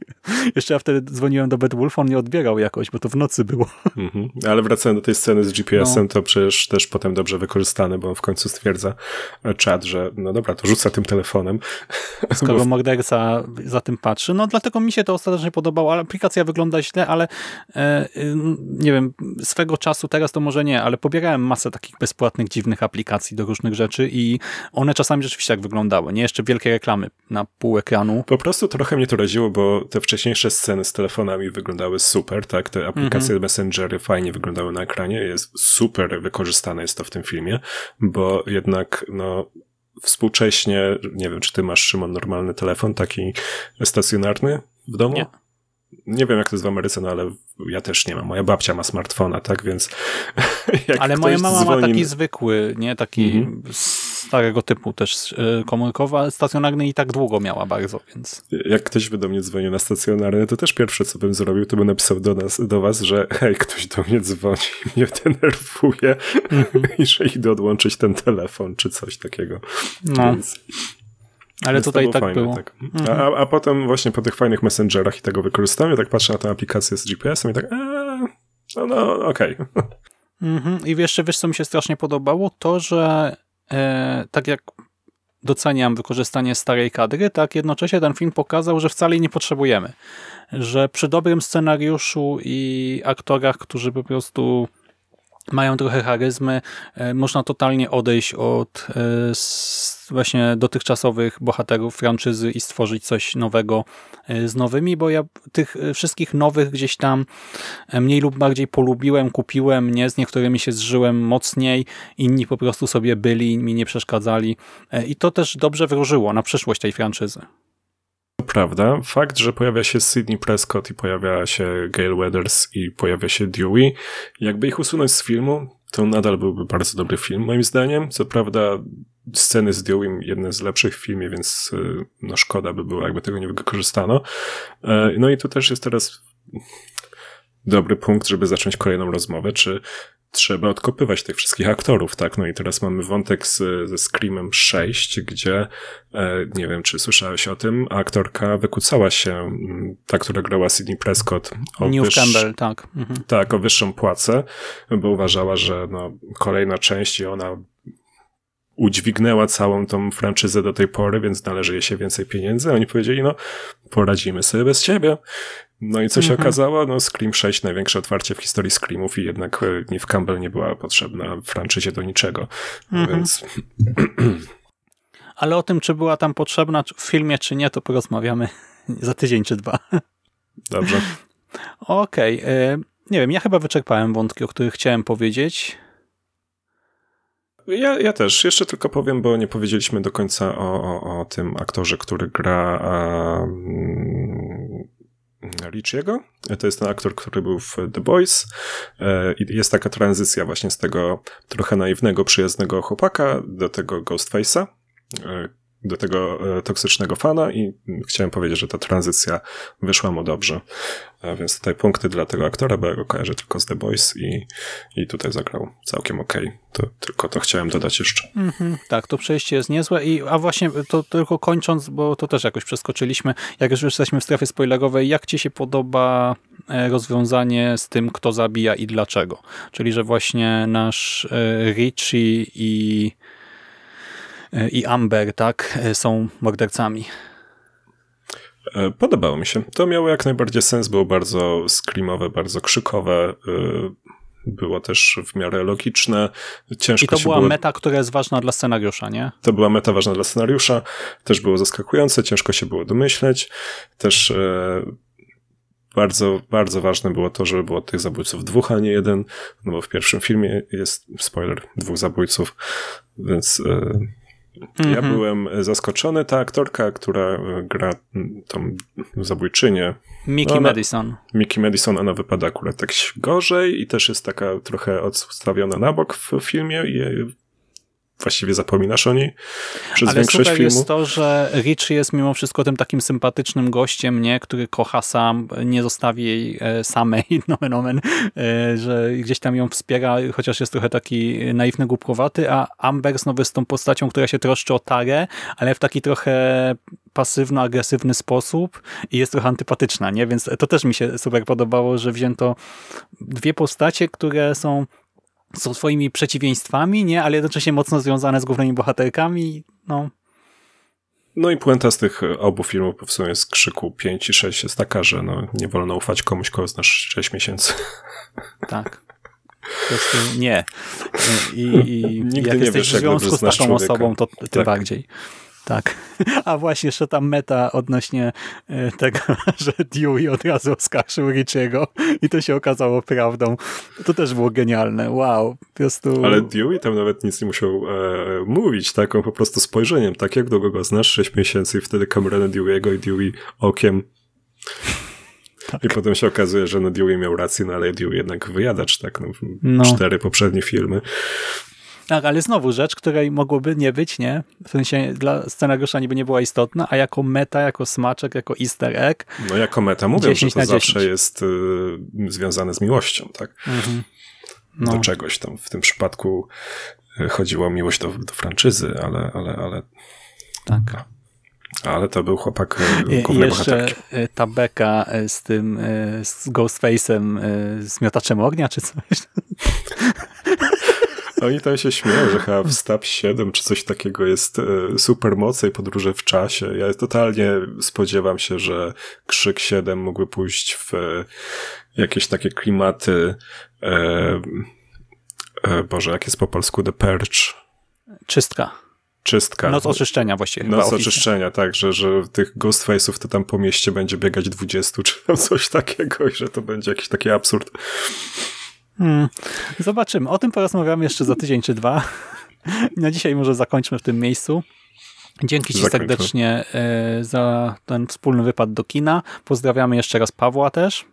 jeszcze ja wtedy dzwoniłem do Bedwulfa, on nie odbierał jakoś, bo to w nocy było. Mhm. Ale wracając do tej sceny z GPS-em, to przecież też potem dobrze wykorzystane, bo on w końcu stwierdza e, czat, że no dobra, to rzuca tym telefonem. skoro Bo- morderca za tym patrzy. No dlatego mi się to ostatecznie podobało, ale aplikacja wygląda źle, ale e, y, nie wiem, swego czasu, teraz to może nie, ale pobierałem masę takich bezpłatnych, dziwnych aplikacji do różnych rzeczy i one czasami rzeczywiście tak wyglądały. Nie jeszcze wielkie reklamy na pół ekranu. Po prostu trochę mnie to raziło, bo te wcześniejsze sceny z telefonami wyglądały super, tak? Te aplikacje Mhm. Messengery fajnie wyglądały na ekranie, jest super wykorzystane jest to w tym filmie, bo jednak, no, współcześnie, nie wiem, czy ty masz, Szymon, normalny telefon, taki stacjonarny w domu? Nie. Nie wiem, jak to jest w Ameryce, no ale ja też nie mam. Moja babcia ma smartfona, tak? Więc (laughs) Ale moja mama dzwoni... ma taki zwykły, nie? Taki Mhm. starego typu też e, komórkowy, ale stacjonarny i tak długo miała bardzo, więc... Jak ktoś by do mnie dzwonił na stacjonarny, to też pierwsze, co bym zrobił, to bym napisał do nas, do was, że hej, ktoś do mnie dzwoni, (laughs) mnie denerwuje (laughs) i że idę odłączyć ten telefon, czy coś takiego. No, Więc, ale tutaj tak fajne, było. Tak. A, a- a potem właśnie po tych fajnych messengerach i tego wykorzystaniu, tak patrzę na tę aplikację z GPS-em i tak, eee, no, no okej. Mhm. I jeszcze wiesz, co mi się strasznie podobało? To, że e, tak jak doceniam wykorzystanie starej kadry, tak jednocześnie ten film pokazał, że wcale nie potrzebujemy. Że przy dobrym scenariuszu i aktorach, którzy po prostu mają trochę charyzmy. E, można totalnie odejść od e, właśnie dotychczasowych bohaterów franczyzy i stworzyć coś nowego e, z nowymi, bo ja tych wszystkich nowych gdzieś tam mniej lub bardziej polubiłem, kupiłem, nie, z niektórymi się zżyłem mocniej, inni po prostu sobie byli, mi nie przeszkadzali i to też dobrze wróżyło na przyszłość tej franczyzy prawda. Fakt, że pojawia się Sidney Prescott i pojawia się Gail Weathers i pojawia się Dewey, jakby ich usunąć z filmu, to nadal byłby bardzo dobry film, moim zdaniem. Co prawda, sceny z Dewey jedne z lepszych w filmie, więc y, no szkoda by było, jakby tego nie wykorzystano. E, no i tu też jest teraz dobry punkt, żeby zacząć kolejną rozmowę, czy trzeba odkopywać tych wszystkich aktorów, tak? No i teraz mamy wątek z, ze Screamem 6, gdzie, e, nie wiem, czy słyszałeś o tym, aktorka wykucała się, ta, która grała Sidney Prescott. O New Campbell, tak. Mhm. Tak, o wyższą płacę, bo uważała, że no, kolejna część i ona udźwignęła całą tą franczyzę do tej pory, więc należy jej się więcej pieniędzy. Oni powiedzieli, no, poradzimy sobie bez ciebie. No i co się mhm. okazało? No Scream 6, największe otwarcie w historii Screamów i jednak e, Neve Campbell nie była potrzebna w franczyzie do niczego. Mhm. Więc... Ale o tym, czy była tam potrzebna w filmie, czy nie, to porozmawiamy za tydzień czy dwa. Dobrze. Okej. Okay. E, nie wiem, ja chyba wyczerpałem wątki, o których chciałem powiedzieć. Ja, ja też. Jeszcze tylko powiem, bo nie powiedzieliśmy do końca o, o, o tym aktorze, który gra um, Richiego. To jest ten aktor, który był w The Boys. E, I jest taka tranzycja właśnie z tego trochę naiwnego, przyjaznego chłopaka do tego Ghostface'a e, do tego e, toksycznego fana i chciałem powiedzieć, że ta tranzycja wyszła mu dobrze. A więc tutaj punkty dla tego aktora, bo ja go kojarzę tylko z The Boys i, i tutaj zagrał całkiem okej. Okay. To tylko to chciałem dodać jeszcze. Mm -hmm, tak, to przejście jest niezłe i a właśnie to tylko kończąc, bo to też jakoś przeskoczyliśmy, jak już jesteśmy w strefie spoilerowej, jak ci się podoba e, rozwiązanie z tym, kto zabija i dlaczego? Czyli, że właśnie nasz e, Richie i i Amber, tak, są mordercami. E, podobało mi się. To miało jak najbardziej sens, było bardzo skrimowe, bardzo krzykowe. E, było też w miarę logiczne. Ciężko I to była było... meta, która jest ważna dla scenariusza, nie? To była meta ważna dla scenariusza. Też było zaskakujące, ciężko się było domyśleć. Też e, bardzo, bardzo ważne było to, żeby było tych zabójców dwóch, a nie jeden, no bo w pierwszym filmie jest, spoiler, dwóch zabójców, więc e, ja mhm. byłem zaskoczony. Ta aktorka, która e, gra tą zabójczynię. Mickey no Madison. Mickey Madison, ona wypada akurat tak gorzej i też jest taka trochę odstawiona na bok w filmie i właściwie zapominasz o niej przez Ale większość filmu. jest to, że Rich jest mimo wszystko tym takim sympatycznym gościem, nie, który kocha sam, nie zostawi jej e, samej, (laughs) nomen omen, e, że gdzieś tam ją wspiera, chociaż jest trochę taki naiwny, głupkowaty, a Amber znowu jest tą postacią, która się troszczy o Tarę, ale w taki trochę pasywno-agresywny sposób i jest trochę antypatyczna, nie? Więc to też mi się super podobało, że wzięto dwie postacie, które są są swoimi przeciwieństwami, nie, ale jednocześnie mocno związane z głównymi bohaterkami. No. No i puenta z tych obu filmów w sumie z krzyku 5 i 6 jest taka, że no, nie wolno ufać komuś, kogo znasz 6 miesięcy. (laughs) Tak. Po prostu nie. I, i Nigdy jak nie jesteś wiesz, w związku z taką człowieka. osobą, to tym tak. bardziej. Tak. (laughs) A właśnie jeszcze tam meta odnośnie e, tego, (laughs) że Dewey od razu oskarżył Richiego i to się okazało prawdą. To też było genialne. Wow. Po prostu... Ale Dewey tam nawet nic nie musiał e, mówić, tak? On po prostu spojrzeniem, tak jak długo go znasz, 6 miesięcy i wtedy kamerę na Dewey'ego i Dewey okiem. Tak. I potem się okazuje, że no Dewey miał rację, no ale Dewey jednak wyjadacz, tak? No, no. Cztery poprzednie filmy. Tak, ale znowu rzecz, której mogłoby nie być, nie? W sensie dla scenariusza niby nie była istotna, a jako meta, jako smaczek, jako easter egg. No jako meta mówię, że to zawsze jest y, związane z miłością, tak? Mhm. No. Do czegoś tam. W tym przypadku y, chodziło o miłość do, do franczyzy, ale, ale, ale... Tak. No. Ale to był chłopak y, głównej Jeszcze. Y, ta beka z tym, z Ghostface'em, z miotaczem ognia, czy coś. (laughs) Oni tam się śmieją, że chyba w Stab 7 czy coś takiego jest e, super moce i podróże w czasie. Ja totalnie spodziewam się, że Krzyk 7 mógłby pójść w jakieś takie klimaty e, e, Boże, jak jest po polsku The Purge? Czystka. Czystka. Noc oczyszczenia właściwie. Noc oczyszczenia, tak, że, że tych Ghostface'ów to tam po mieście będzie biegać 20 (laughs) czy tam coś takiego i że to będzie jakiś taki absurd. Hmm. Zobaczymy. O tym porozmawiamy jeszcze za tydzień czy dwa. Na dzisiaj może zakończmy w tym miejscu. Dzięki Ci serdecznie e, za ten wspólny wypad do kina. Pozdrawiamy jeszcze raz Pawła też.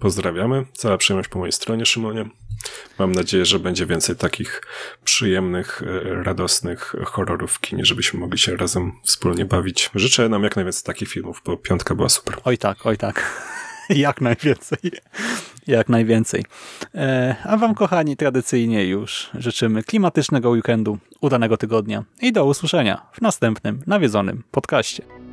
Pozdrawiamy. Cała przyjemność po mojej stronie, Szymonie. Mam nadzieję, że będzie więcej takich przyjemnych, e, radosnych horrorów w kinie, żebyśmy mogli się razem wspólnie bawić. Życzę nam jak najwięcej takich filmów, bo piątka była super. Oj tak, oj tak. (laughs) jak najwięcej. Jak najwięcej. E, a wam, kochani, tradycyjnie już życzymy klimatycznego weekendu, udanego tygodnia i do usłyszenia w następnym nawiedzonym podcaście.